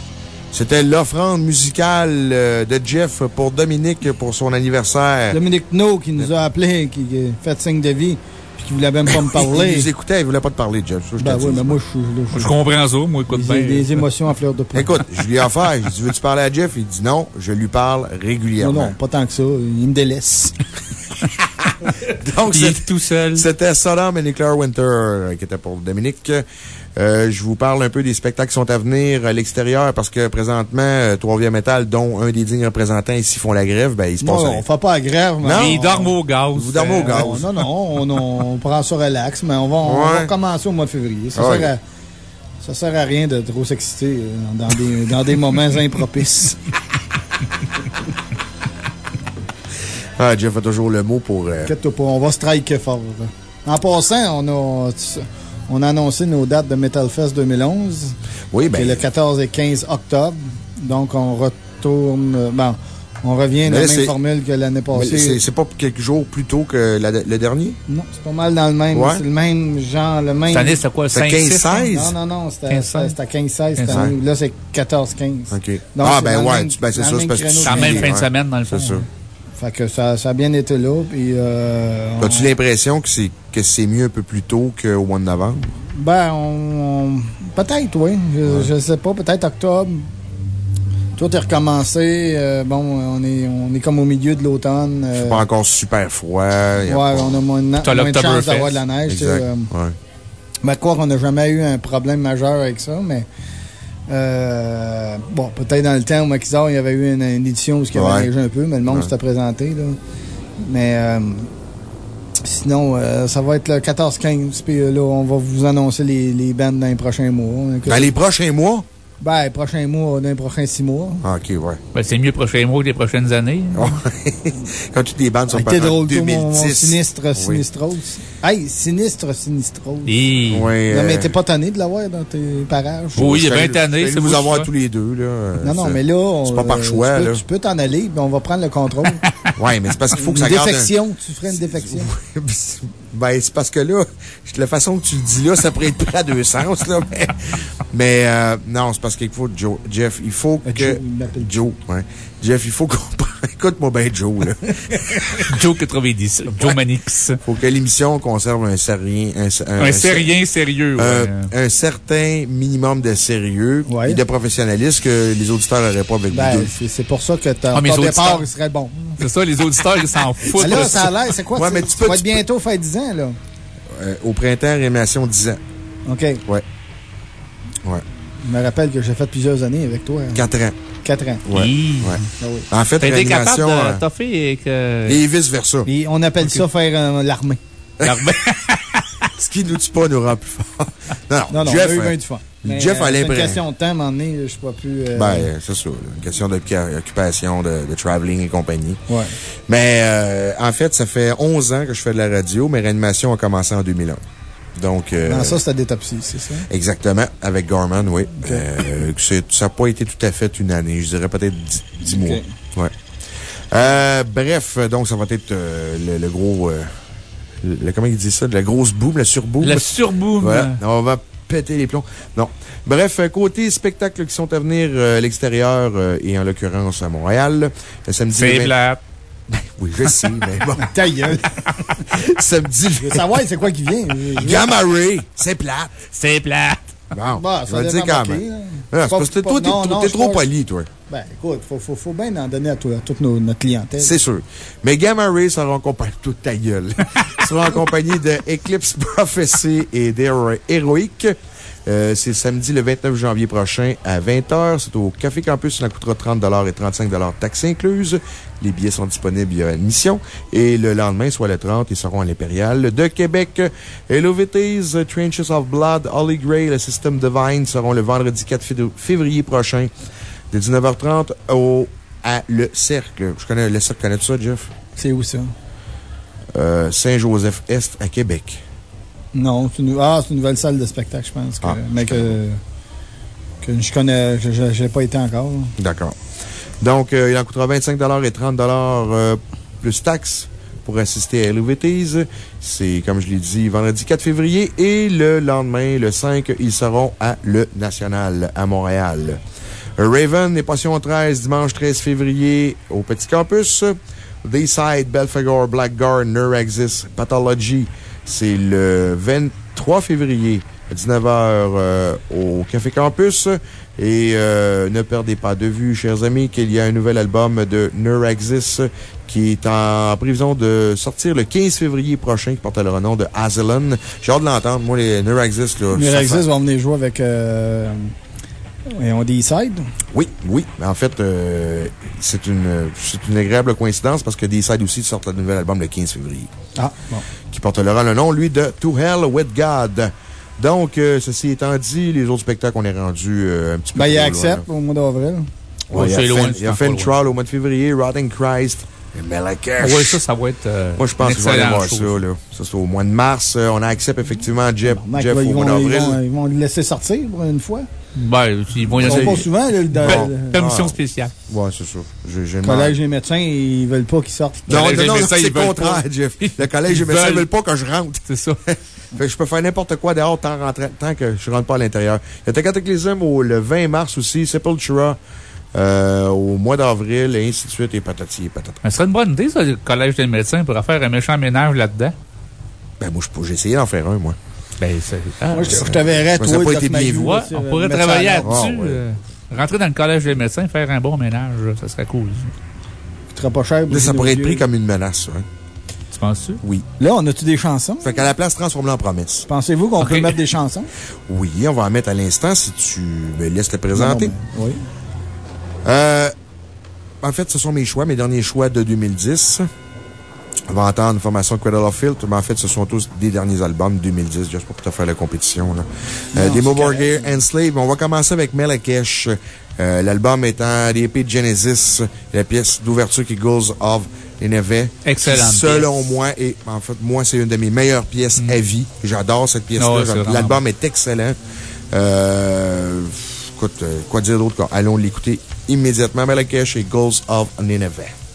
C'était l'offrande musicale euh, de Jeff pour Dominique pour son anniversaire. Dominique No qui nous a appelé, qui a fait signe de vie, puis qui voulait même pas me parler. Il nous écoutait, il voulait pas te parler, Jeff. ça, je Ben oui, mais moi, je suis. Je comprends ça, moi, écoute bien. des émotions à fleur de peau. Écoute, je lui ai offert, j'ai dit, veux-tu parler à Jeff? Il dit non, je lui parle Non, régulièrement. non, pas tant que ça. Il me délaisse. Donc, Il est c'était- tout seul. C'était Sodom et Nuclear Winter euh, qui était pour Dominique. Euh, je vous parle un peu des spectacles qui sont à venir à l'extérieur parce que présentement, euh, Metal, dont un des dignes représentants ici font la grève, ben, il se passe Non, on fait pas la grève. mais Non. on- Ils dorment au gaz. Vous dormez au gaz. Non, non, on, on- on prend ça relax, mais on va, on va recommencer au mois de février. Ça, Ouais. sert, à, ça sert à rien de trop s'exciter dans des, dans des moments impropices. Ah, Jeff a toujours le mot pour. euh, pas, on va striker fort. En passant, on a, on a annoncé nos dates de Metal Fest 2011. Oui, ben. est le 14 et 15 octobre. Donc, on retourne. Bon, on revient dans la même c'est- formule que l'année c'est passée. c'est pas quelques jours plus tôt que la- le dernier? Non, c'est pas mal dans le même. Ouais. C'est le même genre, le même. Cette année, c'était quoi, C'était 5, 15-16? Non, non, non, c'était 15-16. c'était 15-16 cette 15-16. année. Là, c'est 14-15. OK. Donc, ah, c'est ben ouais, ben c'est ça, c'est C'est la même fin de semaine, dans le fond. C'est ça. Fait que ça, ça a bien été là. Puis, euh, on- As-tu l'impression que c'est que c'est mieux un peu plus tôt qu'au mois de novembre? Ben, on, on- peut-être, oui. Je, je sais pas, peut-être octobre. Tout est recommencé. euh, bon, on est, on est comme au milieu de l'automne. euh, C'est pas encore super froid. ouais, pas- on a moins, de- T'as moins de chance d'avoir de la neige. tu sais, Exact. euh, Ouais. Ben, quoi qu'on n'a jamais eu un problème majeur avec ça, mais. Euh, bon, peut-être dans le temps au Maquisard, il y avait eu une, une édition où il y avait Ouais. neigé un peu, mais le monde Ouais. s'était présenté. Là. Mais euh, sinon, euh, ça va être le 14-15, puis euh, là, on va vous annoncer les, les bandes dans les prochains mois. Dans les prochains mois? Ben, les prochains mois, dans les prochains six mois. Ah, OK, ouais. Ben, c'est mieux prochain mois que les prochaines années. Quand toutes les bandes sont C'était parties en drôle, tout, mon, mon 2010. sinistre, Oui. sinistros. Hey, sinistre, sinistros. Et... Ouais, Non, mais euh, t'es pas tanné de l'avoir dans tes parages? Oui, il est bien tanné, je vais c'est vous avoir ça. tous les deux, là. Non, non, mais là, on, C'est pas par euh, choix, tu peux, là. Tu peux t'en aller, puis on va prendre le contrôle. Ouais, mais c'est parce qu'il faut que une ça garde. un- défection, tu ferais une défection. Ben, c'est parce que là, la façon que tu le dis là, ça pourrait être pris à deux sens, là. Mais, mais, euh, non, c'est parce qu'il faut, Joe- Jeff, il faut que. Joe, Joe, ouais. Jeff, il faut qu'on Écoute-moi bien, Joe, là. Joe 90. Joe Manix. Faut que l'émission conserve un sérieux. Un, Un sérien sérieux, ouais. euh, un certain minimum de sérieux et de professionnalisme que les auditeurs n'auraient pas avec Ben, c'est pour ça que ton Ah, mais ton les départ, auditeurs- il serait bon. C'est ça, les auditeurs, ils s'en foutent. Mais là, ça a l'air, c'est quoi? Ouais, tu mais tu tu peux- vas être tu peux- bientôt faire 10 ans, là. Euh, au printemps, réanimation 10 ans. OK. Ouais. Ouais. Je me rappelle que j'ai fait plusieurs années avec toi. 4 ans. 4 ans. Ouais. Ah oui. En fait, réanimation. de euh, et que. et vice-versa. Et on appelle ça faire euh, l'armée. L'armée. Ce qui nous tue pas nous rend plus fort. Non, non, Non, Jeff, on a eu euh, bien du fun. Mais, Jeff euh, a C'est une l'impression. question de temps, à un moment donné, je suis pas plus. euh, Ben, c'est ça. Une question d'occupation, de, de traveling et compagnie. Ouais. Mais euh, en fait, ça fait 11 ans que je fais de la radio. Mes réanimations ont commencé en 2001. Donc. euh, Non, ça, c'était détopsie, c'est ça? Exactement, avec Gorman, oui. Euh, c'est- ça n'a pas été tout à fait une année. Je dirais peut-être 10, mois. Ouais. Euh, bref, donc ça va être euh, le, le gros. euh, le, comment il dit ça? La grosse boom, la surboom. La surboom. Voilà. On va péter les plombs. Non. Bref, euh, côté spectacles qui sont à venir euh, à l'extérieur euh, et en l'occurrence à Montréal, le samedi. C'est le plate. Oui, je sais, mais bon. Ta gueule. samedi. Je veux savoir c'est quoi qui vient. Gamma Ray, c'est plate. C'est plate. Bon, Bah, je ça vais dire quand même. c'est parce que toi, t'es trop poli, toi. Ben, écoute, faut, faut, faut bien en donner à, toi- à toute nos- notre clientèle. C'est sûr. Mais Gamma Ray sera en compagnie, toute ta gueule, sera en compagnie de Eclipse Prophecy et d'Heroic. Euh, c'est samedi le 29 janvier prochain à 20h. C'est au Café Campus. Ça coûtera 30 et 35 taxes incluses. Les billets sont disponibles via admission. Et le lendemain, soit le 30, ils seront à l'Impérial de Québec. Hello Vitties, Trenches of Blood, Holy Grail, le System Divine seront le vendredi 4 fév- février prochain de 19h30 au, à Le Cercle. Je connais Le Cercle. Connais-tu ça, Jeff? C'est où ça? Euh, Saint-Joseph-Est à Québec. Non, c'est une, ah, c'est une nouvelle salle de spectacle, je pense. que- Ah. Mais que, que je connais, je n'ai pas été encore. D'accord. Donc, euh, il en coûtera 25 et 30 euh, plus taxes pour assister à LVTs. C'est, comme je l'ai dit, vendredi 4 février. Et le lendemain, le 5, ils seront à Le National, à Montréal. Raven et Passion 13, dimanche 13 février, au Petit Campus. Dayside, Belfagor, Blackguard, Neuraxis, Pathology. C'est le 23 février, à 19h, au Café Campus. Et euh, ne perdez pas de vue, chers amis, qu'il y a un nouvel album de Neuraxis qui est en prévision de sortir le 15 février prochain, qui portera le nom de Azalon. J'ai hâte de l'entendre. Moi, les Neuraxis, là. Fait- vont venir jouer avec. Euh, et on dit Side. Oui, oui. En fait, euh, c'est une, c'est une agréable coïncidence parce que D-Side aussi sortent le nouvel album le 15 février. Ah, bon. Qui portera le nom, lui, de To Hell with God. Donc, euh, ceci étant dit, les autres spectacles, on est rendu euh, un petit peu Ben, il accepte au mois d'avril. là. Ouais, il y a c'est loin, Fen- c'est Il a. Fentrol au mois de février, Rotting Christ, Malakesh. Oui, ça, ça va être. euh, Moi, je pense que je vais aller voir ça, là. Ça, c'est au mois de mars. Euh, on accepte effectivement Jeff, Mac, Jeff ils, au mois vont, ils, d'avril. vont, ils vont le laisser sortir pour une fois. Ben, ils vont y Ils aller. vont pas souvent, là, le, Bon. le- Permission Ah. spéciale. Ouais, c'est ça. Le collège des médecins, ils veulent pas qu'ils sortent. Non, non, c'est ils le veulent contraire, pas. Jeff. Le collège des Ils médecins ne veulent. pas que je rentre. C'est ça. Fait que je peux faire n'importe quoi dehors tant, que je rentre pas à l'intérieur. Il y a Cataclysm au le 20 mars aussi, Sepultura euh, au mois d'avril, et ainsi de suite, et patati et patata. Ce serait une bonne idée, ça, le collège des médecins, pour faire un méchant ménage là-dedans. Ben, moi, je- j'ai essayé d'en faire un, moi. Ben, c'est. ah, Moi, je, je te verrais, Ça a toi, pas été te bien vu. Ouais, on pourrait travailler là-dessus. Ah, ouais. euh, rentrer dans le collège des médecins, faire un bon ménage, ça serait cool. Ça coûtera pas cher. pour Là, ça pourrait être pris comme une menace, ça, hein. Tu penses-tu? Oui. Là, on a-tu des chansons? Fait qu'à la place, transforme-la en promesse. Pensez-vous qu'on peut mettre des chansons? Oui, on va en mettre à l'instant si tu me laisses le présenter. Non, non, mais- oui. Euh, en fait, ce sont mes choix, mes derniers choix de 2010. On va entendre une formation Cradle of Filth, mais en fait, ce sont tous des derniers albums 2010, juste pour te faire la compétition. Là. Euh, Non, Demo. Borgir, Enslave. On va commencer avec Melakesh. Euh, L'album étant l'épée de Genesis, la pièce d'ouverture qui Goes of Nineveh. Excellente qui, Selon pièce. moi, et en fait, moi, c'est une de mes meilleures pièces à vie. J'adore cette pièce-là. L'album est excellent. Euh, écoute, euh, quoi dire d'autre? Allons l'écouter immédiatement. Malakesh et Goals of Nineveh.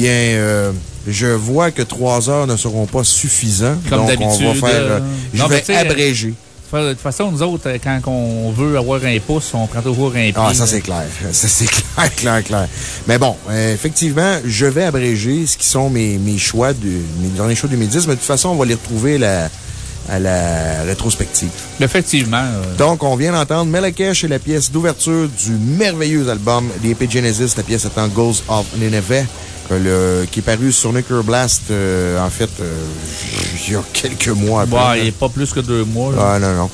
Bien, euh, je vois que trois heures ne seront pas suffisants. Comme donc, on va faire. euh, euh, je non, vais abréger. De toute façon, nous autres, quand on veut avoir un pouce, on prend toujours un pied. Ah, ça, c'est clair. Ça, c'est clair, clair, clair. Mais bon, effectivement, je vais abréger ce qui sont mes, mes choix, de, mes derniers choix 2010, mais de toute façon, on va les retrouver la, à la rétrospective. Effectivement. euh, Donc, on vient d'entendre Melakesh et la pièce d'ouverture du merveilleux album d'Ep Genesis, la pièce étant Ghosts of Nineveh, le- qui est paru sur Nuclear Blast, euh, en fait, euh, il y a quelques mois. il n'est pas plus que deux mois. là. Ah, non, non.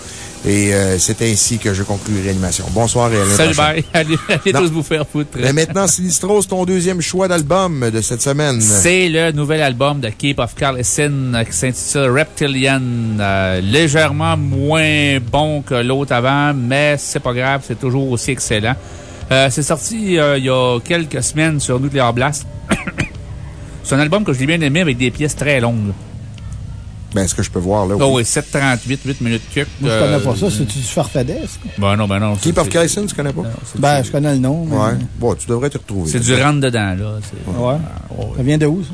Et euh, c'est ainsi que je conclus Réanimation. Bonsoir l'année Salut, bye. Allez, allez tous vous faire foutre. Mais maintenant, Sinistros, ton deuxième choix d'album de cette semaine. C'est le nouvel album de Keep of Carlson euh, qui s'intitule Reptilian. Euh, légèrement moins bon que l'autre avant, mais c'est pas grave, c'est toujours aussi excellent. Euh, c'est sorti euh, il y a quelques semaines sur Nuclear Blast. C'est un album que j'ai bien aimé avec des pièces très longues. Ben, est-ce que je peux voir, là? Oh oui, 7,38, 8 minutes cup. Moi, je connais pas ça. C'est-tu du farfadesque? Ben non, ben non. Keep of Kyson, tu connais pas? Ben, je connais le nom. mais- Ouais. Bon, tu devrais te retrouver. C'est du rentre-dedans, là. Ouais. Ça vient de où, ça?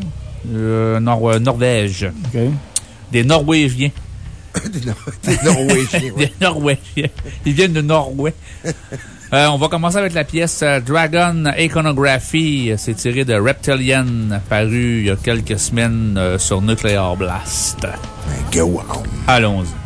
Euh, Nor- euh, Norvège. OK. Des Norvégiens. Des Norvégiens, ouais. Des Norvégiens. Ils viennent de Norway. Euh, on va commencer avec la pièce euh, Dragon Iconography. C'est tiré de Reptilian, paru il y a quelques semaines euh, sur Nuclear Blast. Go on. Allons-y.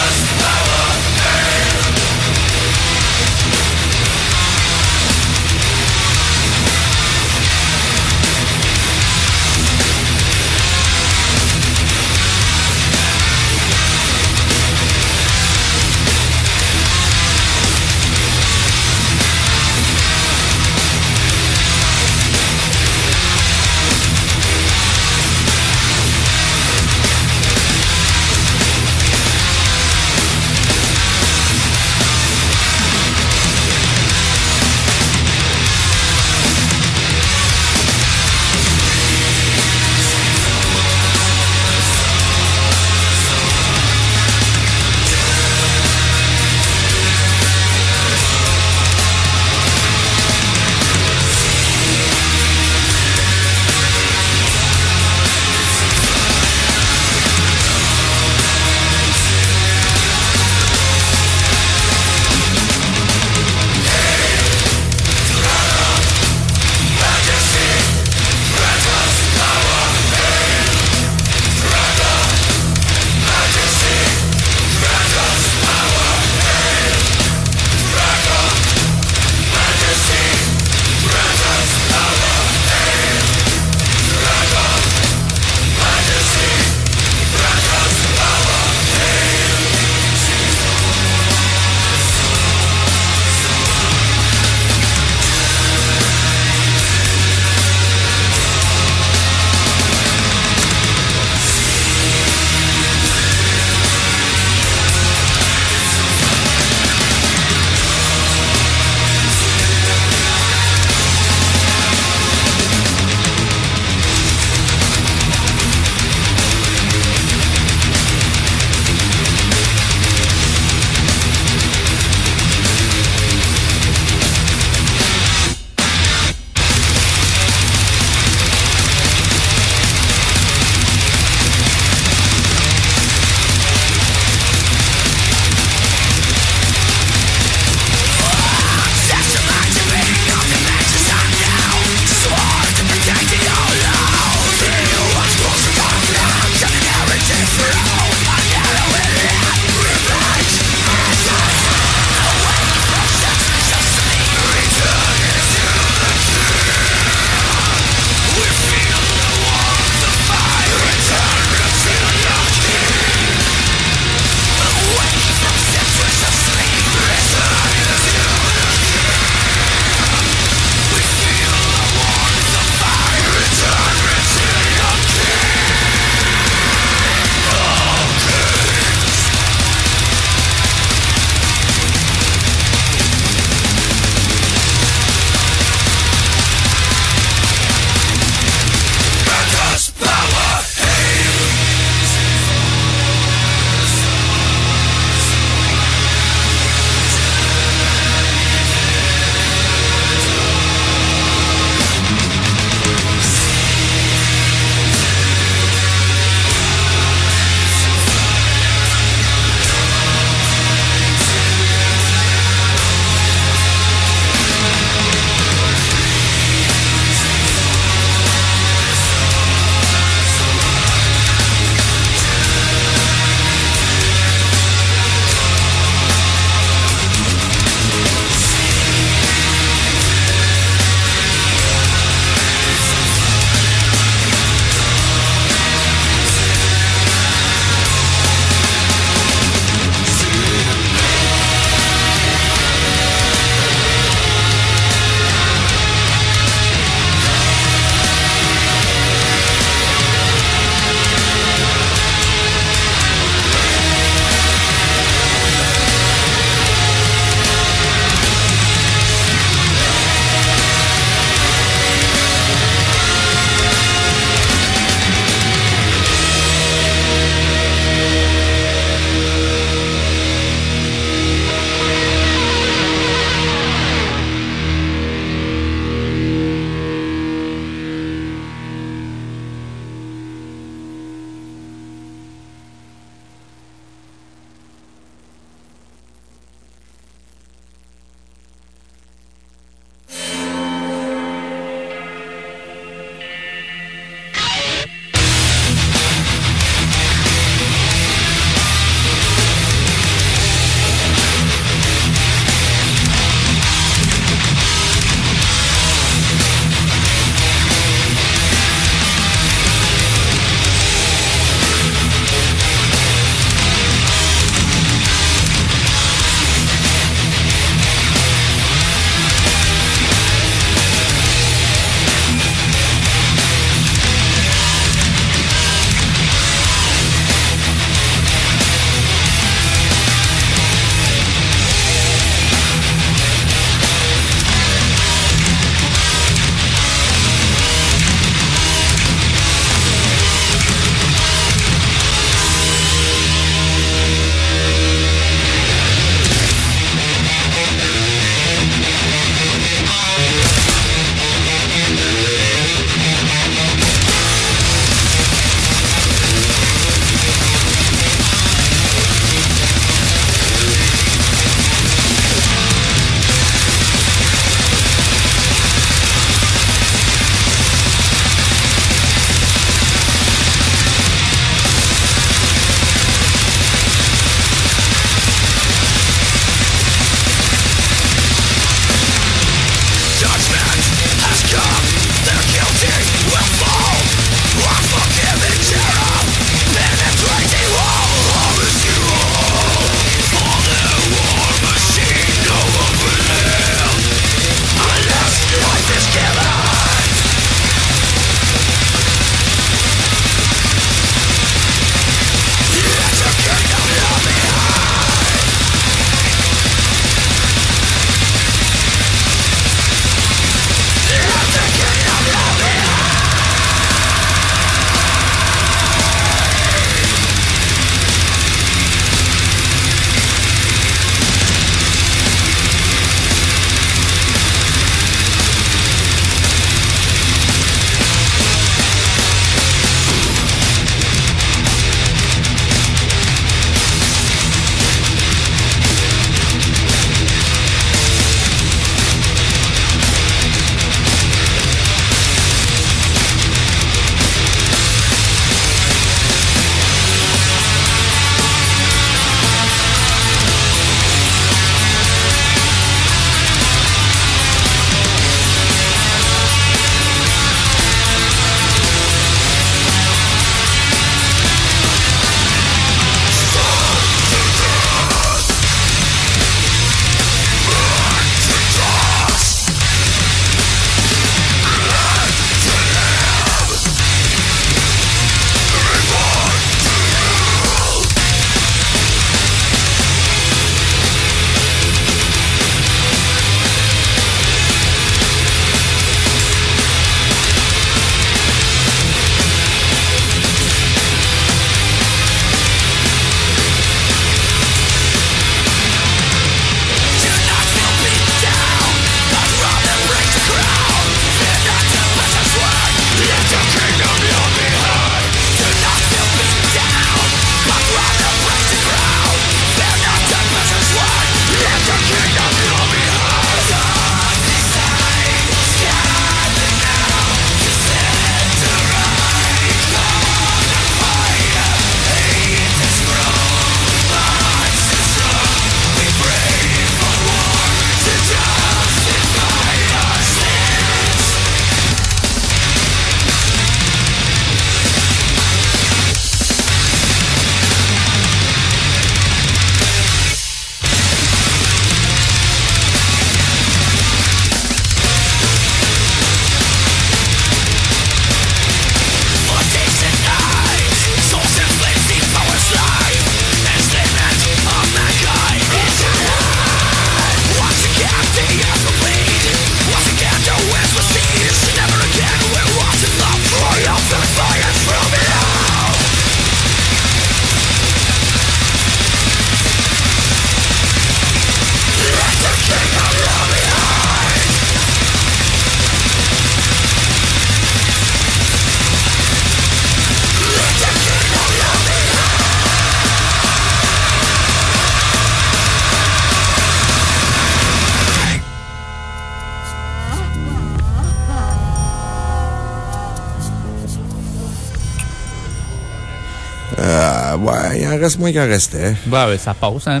Reste moins qu'en restait. Bah, ben, ça passe. Hein.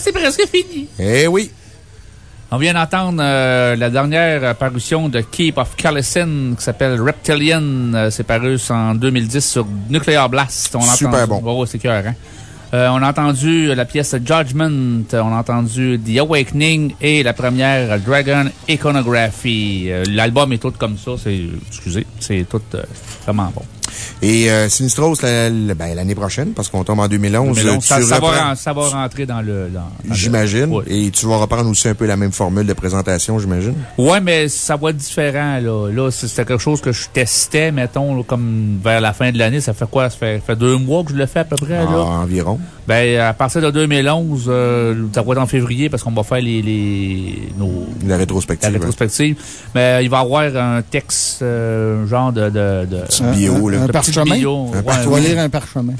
C'est presque fini. Eh oui. On vient d'entendre euh, la dernière apparition de Keep of Callison qui s'appelle Reptilian. Euh, c'est paru en 2010 sur Nuclear Blast. On a Super entendu- bon. Oh, c'est cœur, hein? Euh, on a entendu la pièce Judgment, on a entendu The Awakening et la première Dragon Iconography. Euh, L'album est tout comme ça, c'est, excusez, c'est tout vraiment bon. Et euh, Sinistros, la- ben, l'année prochaine, parce qu'on tombe en 2011, 2011, tu ça, ça va, ça rentrer dans le. J'imagine. Et tu vas reprendre aussi un peu la même formule de présentation, j'imagine? Ouais, mais ça va être différent, là. Là, c'était quelque chose que je testais, mettons, là, comme vers la fin de l'année. Ça fait quoi? Ça fait, ça fait deux mois que je le fais à peu près, Ah, là. environ. Ben, à partir de 2011, euh, ça va être en février parce qu'on va faire les, les, nos, La rétrospective. la rétrospective. Mais il va y avoir un texte, euh, genre de, de, de. Petit bio, là. Un petit parchemin? bio. Un Ouais, par- Tu vas lire un parchemin.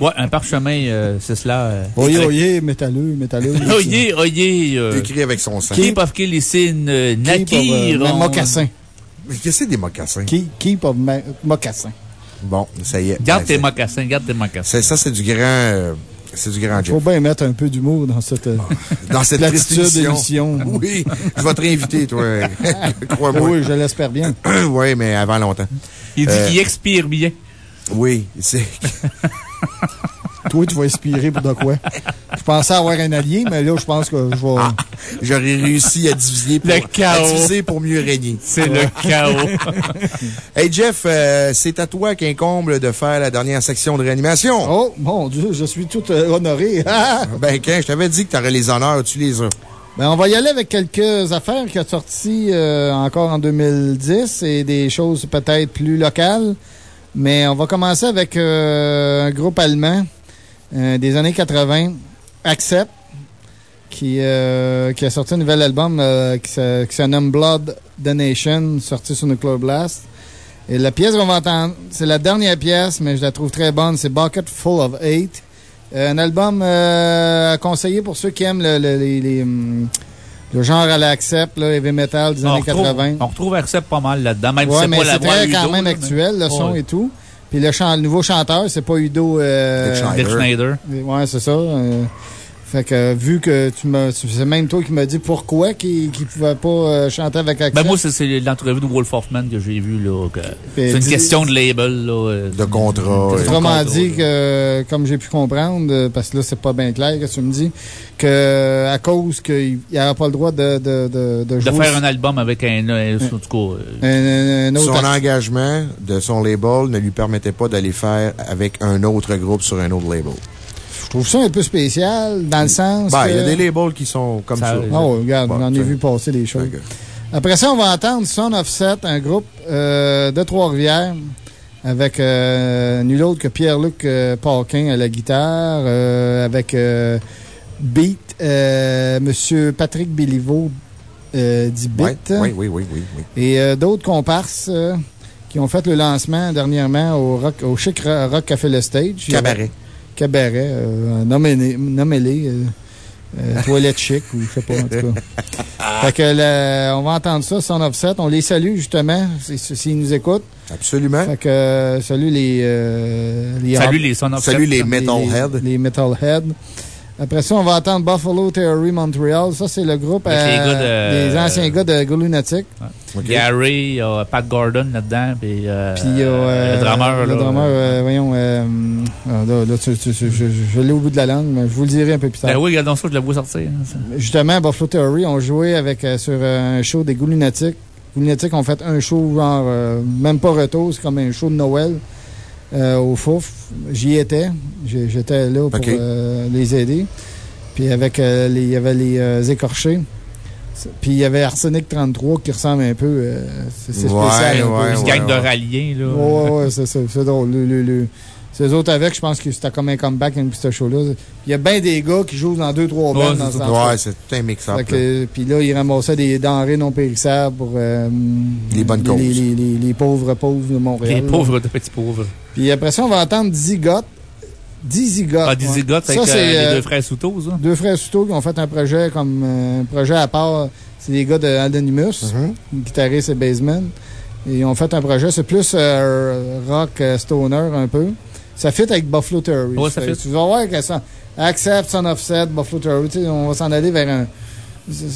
Ouais, un parchemin, euh, c'est cela. euh, Oyez, écrit. oyez, métalleux, métalleux. Oyez, oyez. euh, Écrit avec son sang. Keep of Killicin, euh, Keep of, euh, Nakir. mocassin. Mais Qu'est-ce que c'est des mocassins? Keep, of ma- mocassin. Bon, ça y est. Garde Ben, tes c'est- mocassins, garde tes mocassins. c'est- Ça, c'est du grand, euh, c'est du grand Il faut bien mettre un peu d'humour dans cette, euh, Dans cette émission. d'émission. Oui, je vais te réinviter, toi. Crois-moi. Oui, je l'espère bien. oui, mais avant longtemps. Il dit Euh, qu'il expire bien. Oui, c'est. Toi, tu vas inspirer pour de quoi? Je pensais avoir un allié, mais là, je pense que je vais. Ah, J'aurais réussi à diviser pour, Le chaos. à diviser pour mieux régner. C'est le chaos. hey Jeff, euh, c'est à toi qu'incombe de faire la dernière section de réanimation. Oh, mon Dieu, je suis tout euh, honoré. ben, quand je t'avais dit que tu aurais les honneurs, tu les as. Ben, on va y aller avec quelques affaires qui ont sorti euh, encore en 2010 et des choses peut-être plus locales. Mais on va commencer avec euh, un groupe allemand euh, des années 80, Accept, qui, euh, qui a sorti un nouvel album euh, qui se, qui se nomme Blood Donation, sorti sur Nuclear Blast. Et la pièce qu'on va entendre, c'est la dernière pièce, mais je la trouve très bonne. C'est Bucket Full of Hate. Euh, un album euh, à conseiller pour ceux qui aiment le, le- les- les, hum, le genre à l'accept, heavy metal des on, années retrouve, 80. on retrouve Accept pas mal là-dedans, même si c'est pas la c'est voix quand même actuel, mais- le son et tout. Puis le, chan- le nouveau chanteur, c'est pas Udo... Euh, Dick Schneider. Dick Schneider. Ouais, c'est ça. Euh, fait que, vu que tu me, c'est même toi qui m'as dit pourquoi qu'il ne pouvait pas euh, chanter avec Accept. Ben, moi, c'est- c'est l'entrevue de Wolf Hoffman que j'ai vue, là. que C'est une question de label, là. euh, De contrat. de Autrement contrat, dit là. que, comme j'ai pu comprendre, euh, parce que là, c'est pas bien clair que tu me dis, que à cause qu'il n'y aura pas le droit de, de, de, de De jouer faire un album avec un, un- en tout cas, un- euh, un autre Son engagement de son label ne lui permettait pas d'aller faire avec un autre groupe sur un autre label. Je trouve ça un peu spécial, dans le sens Ben, il y a des labels qui sont comme ça. Ça- Ah ouais, regarde, Bon, j'en ai ça- vu passer des choses. Après ça, on va entendre Son of Set, un groupe euh, de Trois-Rivières, avec euh, nul autre que Pierre-Luc euh, Paquin à la guitare, euh, avec euh, Beat, euh, Monsieur Patrick Béliveau, euh, dit Beat. Oui, oui, oui, oui, oui. Et euh, d'autres comparses euh, qui ont fait le lancement dernièrement au, rock, au Chic Rock Café Le Stage. Cabaret. Cabaret, euh, nommez- nommez-les. euh, euh, toilette chic ou je sais pas, en tout cas. fait que là, on va entendre ça, Son of Set. On les salue, justement, si- si- s'ils nous écoutent. Absolument. Fait que, euh, salut les, euh, les Salut les Son of Salut les Metalheads. les, les Metalheads. Après ça, on va entendre Buffalo Theory Montreal. Ça, c'est le groupe, les euh, gars de- les anciens gars de Go Lunatic. Gary, il y a Pat Gordon là-dedans, puis euh, Puis il y a, euh, le drummer. Le là, drummer, euh, voyons, euh, ah, là, là, tu- tu- tu- je, je- je l'ai au bout de la langue, mais je vous le dirai un peu plus tard. Ben oui, regardons ça, je le vois sortir. hein, ça. Justement, Buffalo Theory ont joué avec, euh, sur euh, un show des Goûts Lunatiques. Goûts Lunatiques ont fait un show, genre, euh, même pas retour, c'est comme un show de Noël euh, au Fouf. J'y étais. J'étais là pour euh, les aider. Puis avec euh, les, il y avait les euh, écorchés. Puis il y avait Arsenic 33 qui ressemble un peu. euh, c'est Ouais, spécial. un peu. ouais, Une gang de ralliés, là. Ouais, ouais, c'est c'est- c'est drôle. Le, le, eux autres avec, je pense que c'était comme un comeback dans ce show-là. Il y a bien des gars qui jouent dans deux, trois bandes c'est dans ce ça. temps-là. Ouais, c'est tout un mix-up. Puis là, ils ramassaient des denrées non périssables pour euh, Les bonnes les, causes. Les, les- les pauvres pauvres de Montréal. Les pauvres de petits pauvres. Puis après ça, on va entendre Dizzy Got. Dizzy Got. Ah, Dizzy ouais. Got Ça, euh, les euh, deux frères Souto, ça? Deux frères Souto qui ont fait un projet comme euh, un projet à part. C'est des gars de Anonymous, Mhm. guitariste et bassman. Et ils ont fait un projet, c'est plus euh, rock euh, stoner un peu. ça fit avec Buffalo Terry. Ouais, ça fit. Tu vas voir que ça. Accept, Son Offset, Buffalo Terry. On va s'en aller vers un.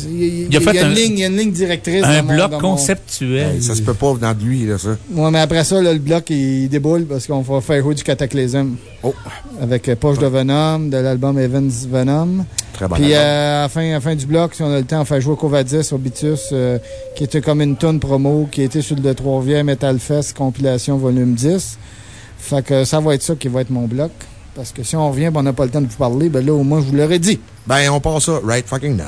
Il y, a fait une un- ligne, il y a une ligne directrice. Un bloc mon- conceptuel. Ça se peut pas venant de lui, là, ça. Ouais, mais après ça, là, le bloc, il déboule parce qu'on va faire jouer du Cataclysm. Oh. Avec euh, Poche de Venom, de l'album Evans Venom. Très bon Puis album. euh, à, la fin, à la fin du bloc, si on a le temps, on fait jouer Covadis, Obitus, euh, qui était comme une tonne promo, qui était sur le de Trois-Rivières Metal Fest compilation volume 10. Fait que ça va être ça qui va être mon bloc. Parce que si on revient, on n'a pas le temps de vous parler, ben là, au moins, je vous l'aurais dit. Ben, on passe ça right fucking now.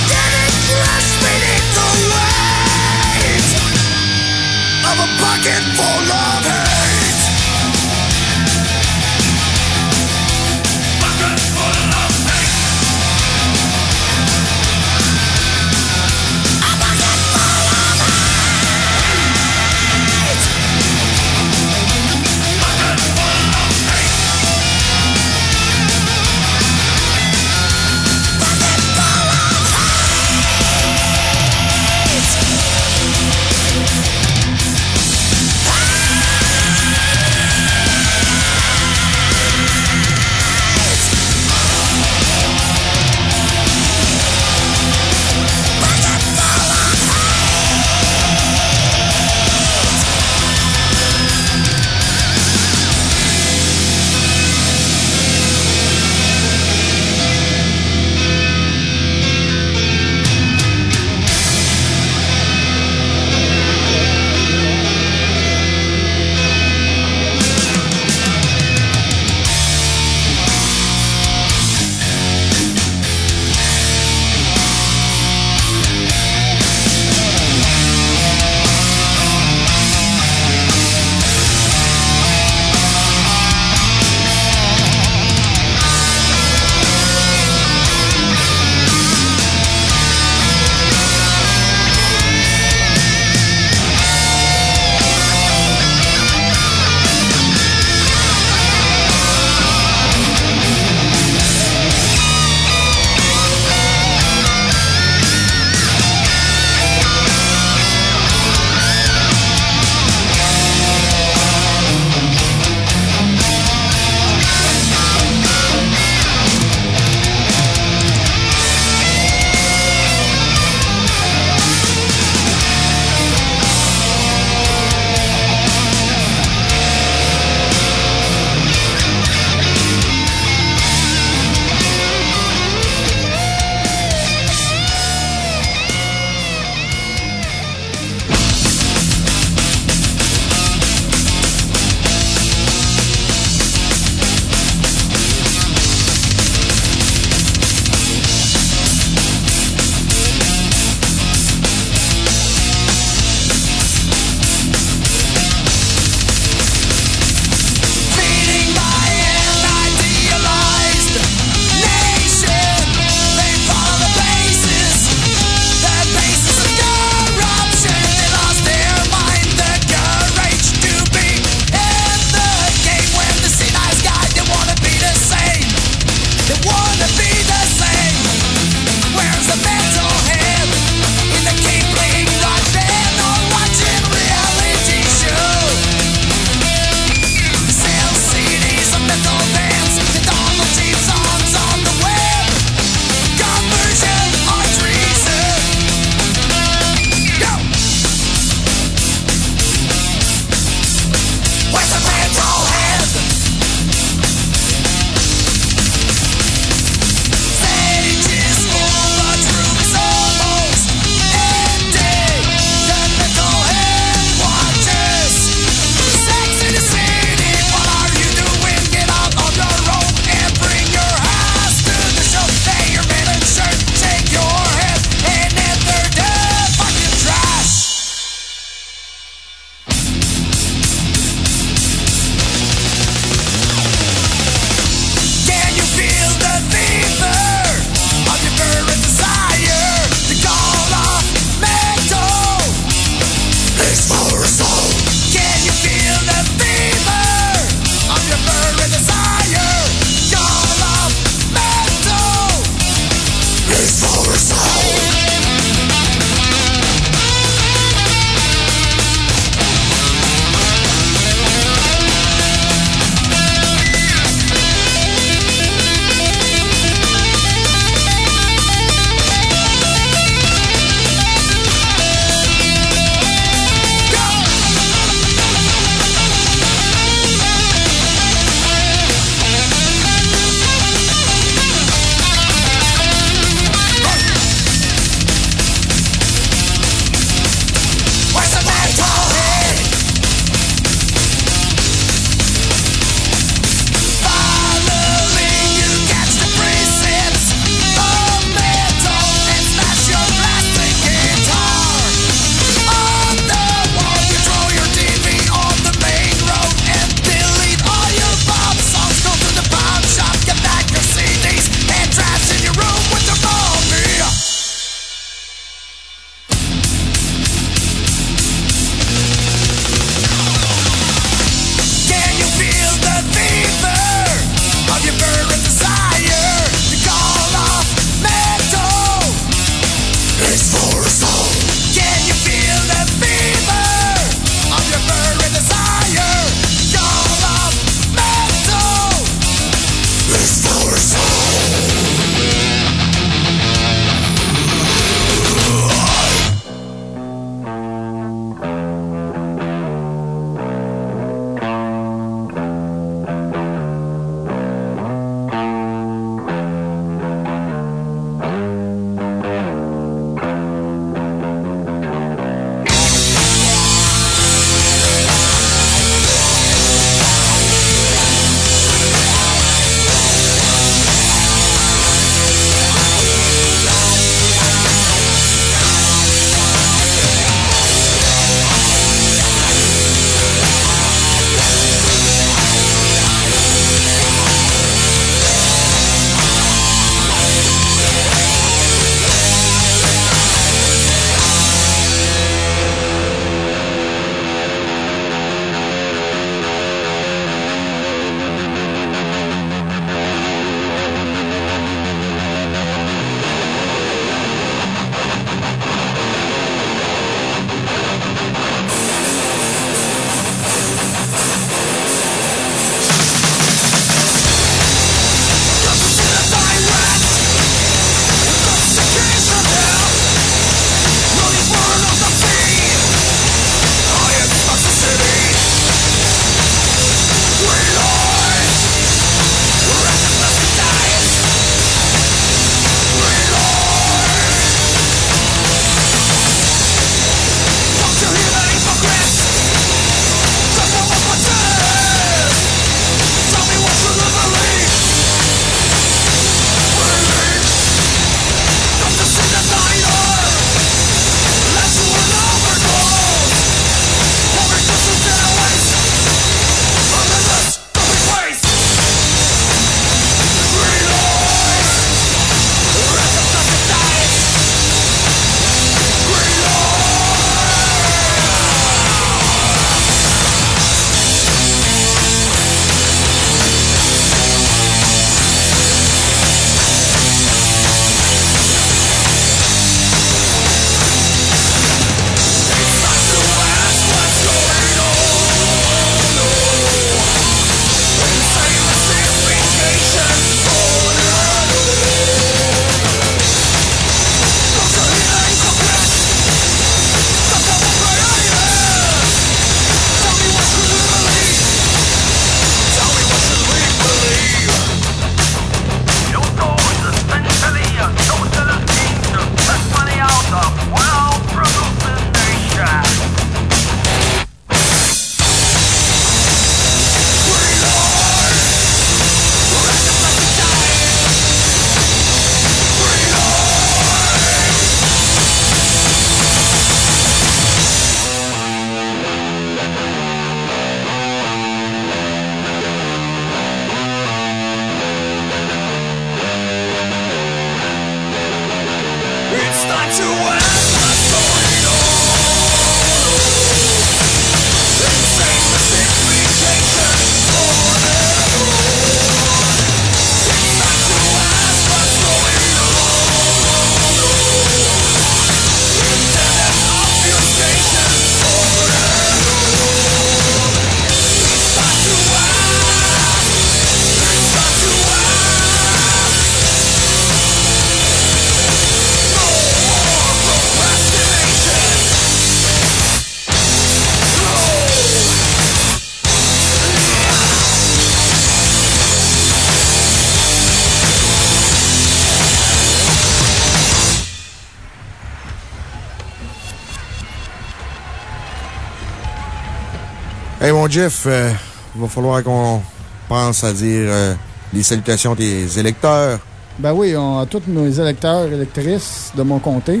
Hey, mon Jeff, euh, il va falloir qu'on pense à dire euh, les salutations des électeurs. Ben oui, on, à tous nos électeurs et électrices de mon comté,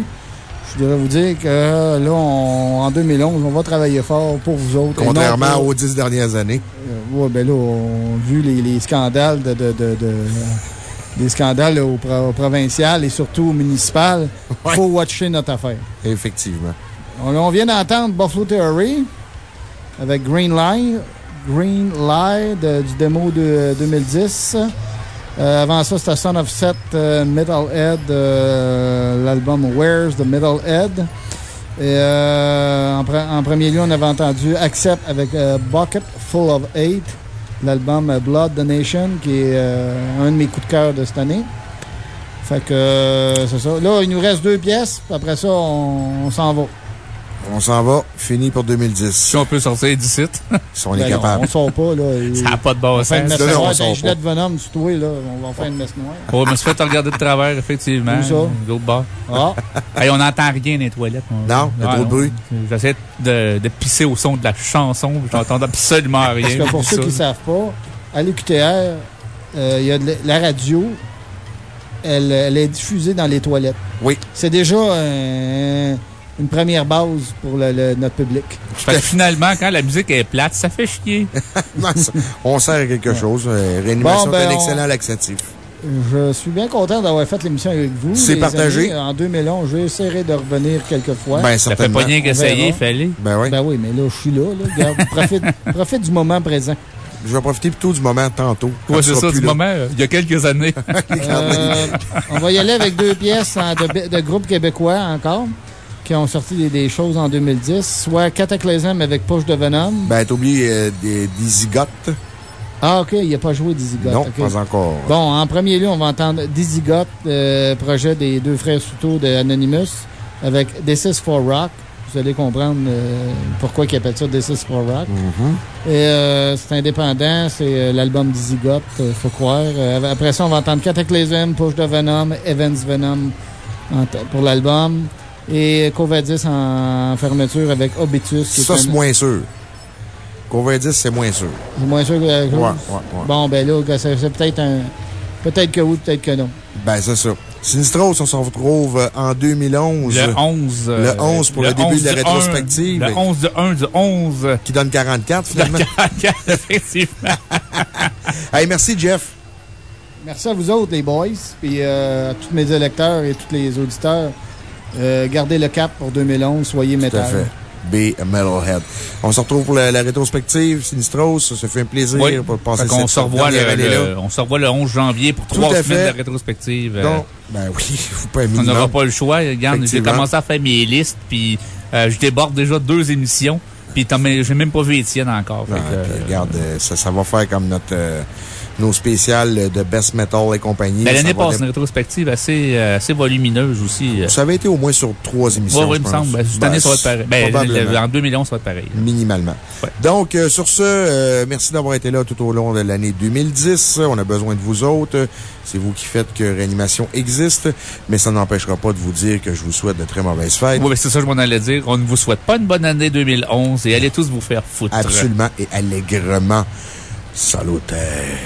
je voudrais vous dire que là, on- en 2011, on va travailler fort pour vous autres. Contrairement pour- aux dix dernières années. Euh, ouais, ben là, on a vu les, les scandales de. de, de- de- des scandales au provincial et surtout au municipal. Il faut watcher notre affaire. Effectivement. On, on vient d'entendre Buffalo Theory avec Green Lie, Green de- du démo de 2010. Euh, avant ça, c'était Son of Set euh, Metalhead, euh, l'album Where's the Metalhead. Et en, pre- en premier lieu, on avait entendu Accept avec Bucket Full of Hate, l'album Blood Donation, qui est un de mes coups de cœur de cette année. Fait que c'est ça. Là, il nous reste deux pièces, après ça, on s'en va. On s'en va. Fini pour 2010. Si on peut sortir d'ici. Si on est Ben non, capable. on sort pas, là. Ça n'a pas de bon On fait une sens. noire. on T'as un gilet de Venom sur toi, là. On va faire une messe noire. Oh, je me suis fait regarder de travers, effectivement. Où ça? L'autre bord. Ah. Hey, on n'entend rien dans les toilettes. moi. Non, il y a Ah, trop de non. bruit. J'essaie de, de pisser au son de la chanson. J'entends absolument rien. Parce que pour Ça. ceux qui ne savent pas, à l'UQTR, euh, il y a de la- radio. Elle, elle est diffusée dans les toilettes. Oui. C'est déjà euh, une première base pour le- le- notre public. Fait que finalement, quand la musique est plate, ça fait chier. Non, ça- on sert à quelque chose. Euh, Réanimation Bon, ben, est un on- excellent laxatif. Je suis bien content d'avoir fait l'émission avec vous. C'est partagé. amis. En 2011, j'essaierai de revenir quelques fois. Ben, Ça fait pas rien On qu'essayer, fallait. Ben oui. Ben oui, mais là, je suis là. profite, profite du moment présent. Je vais profiter plutôt du moment tantôt. tu c'est ça, du là. moment, euh, il y a quelques années. Euh, on va y aller avec deux pièces de, de groupes québécois encore, qui ont sorti des, des choses en 2010, soit Cataclysm avec Push de Venom. Ben, t'as oublié euh, des, des zigotes. Ah, OK, il n'a pas joué Dizzy Got. Non, pas encore. Bon, en premier lieu, on va entendre Dizzy Got, euh, projet des deux frères Souto de Anonymous, avec This is for Rock. Vous allez comprendre euh, pourquoi ils appellent ça This is for Rock. Mm-hmm. Et euh, c'est indépendant, c'est euh, l'album Dizzy Got, euh, faut croire. Après ça, on va entendre Cataclysm, Push de Venom, Evans Venom pour l'album. Et Covadis en fermeture avec Obitus. qui Ça, c'est un- moins sûr. 10, c'est moins sûr. c'est moins sûr que la. Ouais, ouais, ouais. Bon, ben là, c'est c'est peut-être un. Peut-être que oui, peut-être que non. Ben, c'est ça. Sinistros, on se retrouve euh, en 2011. Le 11. euh, Le 11 pour le, début 11 de la rétrospective. 1, Le 11 de 1 du 11. Qui donne 44, finalement. 44, effectivement. hey, merci, Jeff. Merci à vous autres, les boys, puis euh, à tous mes électeurs et tous les auditeurs. Euh, gardez le cap pour 2011, soyez Tout à métal. fait. B Metalhead. On se retrouve pour la, la rétrospective. Sinistros, ça fait un plaisir Oui. pour passer cette se revoit le, on se revoit le 11 janvier pour trois semaines fait. de rétrospective. euh, Donc, ben oui, faut pas on n'aura pas le choix. Regarde, j'ai commencé à faire mes listes, puis euh, je déborde déjà deux émissions. Puis t'en mets- j'ai même pas vu Étienne encore. fait Non, que, puis regarde, euh, ça, ça va faire comme notre, euh, nos spéciales de Best Metal et compagnie. Ben, L'année passée, une rétrospective assez, euh, assez volumineuse aussi. euh. Ça avait été au moins sur trois émissions. Ouais, ouais, je il me semble. Ben, cette Ben, année, ça va être pareil. Ben, probablement. le- en 2011, ça va être pareil. Minimalement. Donc, euh, sur ce, euh, merci d'avoir été là tout au long de l'année 2010. On a besoin de vous autres. C'est vous qui faites que Réanimation existe, mais ça n'empêchera pas de vous dire que je vous souhaite de très mauvaises fêtes. Oui, ben, c'est ça que je m'en allais dire. On ne vous souhaite pas une bonne année 2011 et allez tous vous faire foutre. Absolument et allègrement salutaire.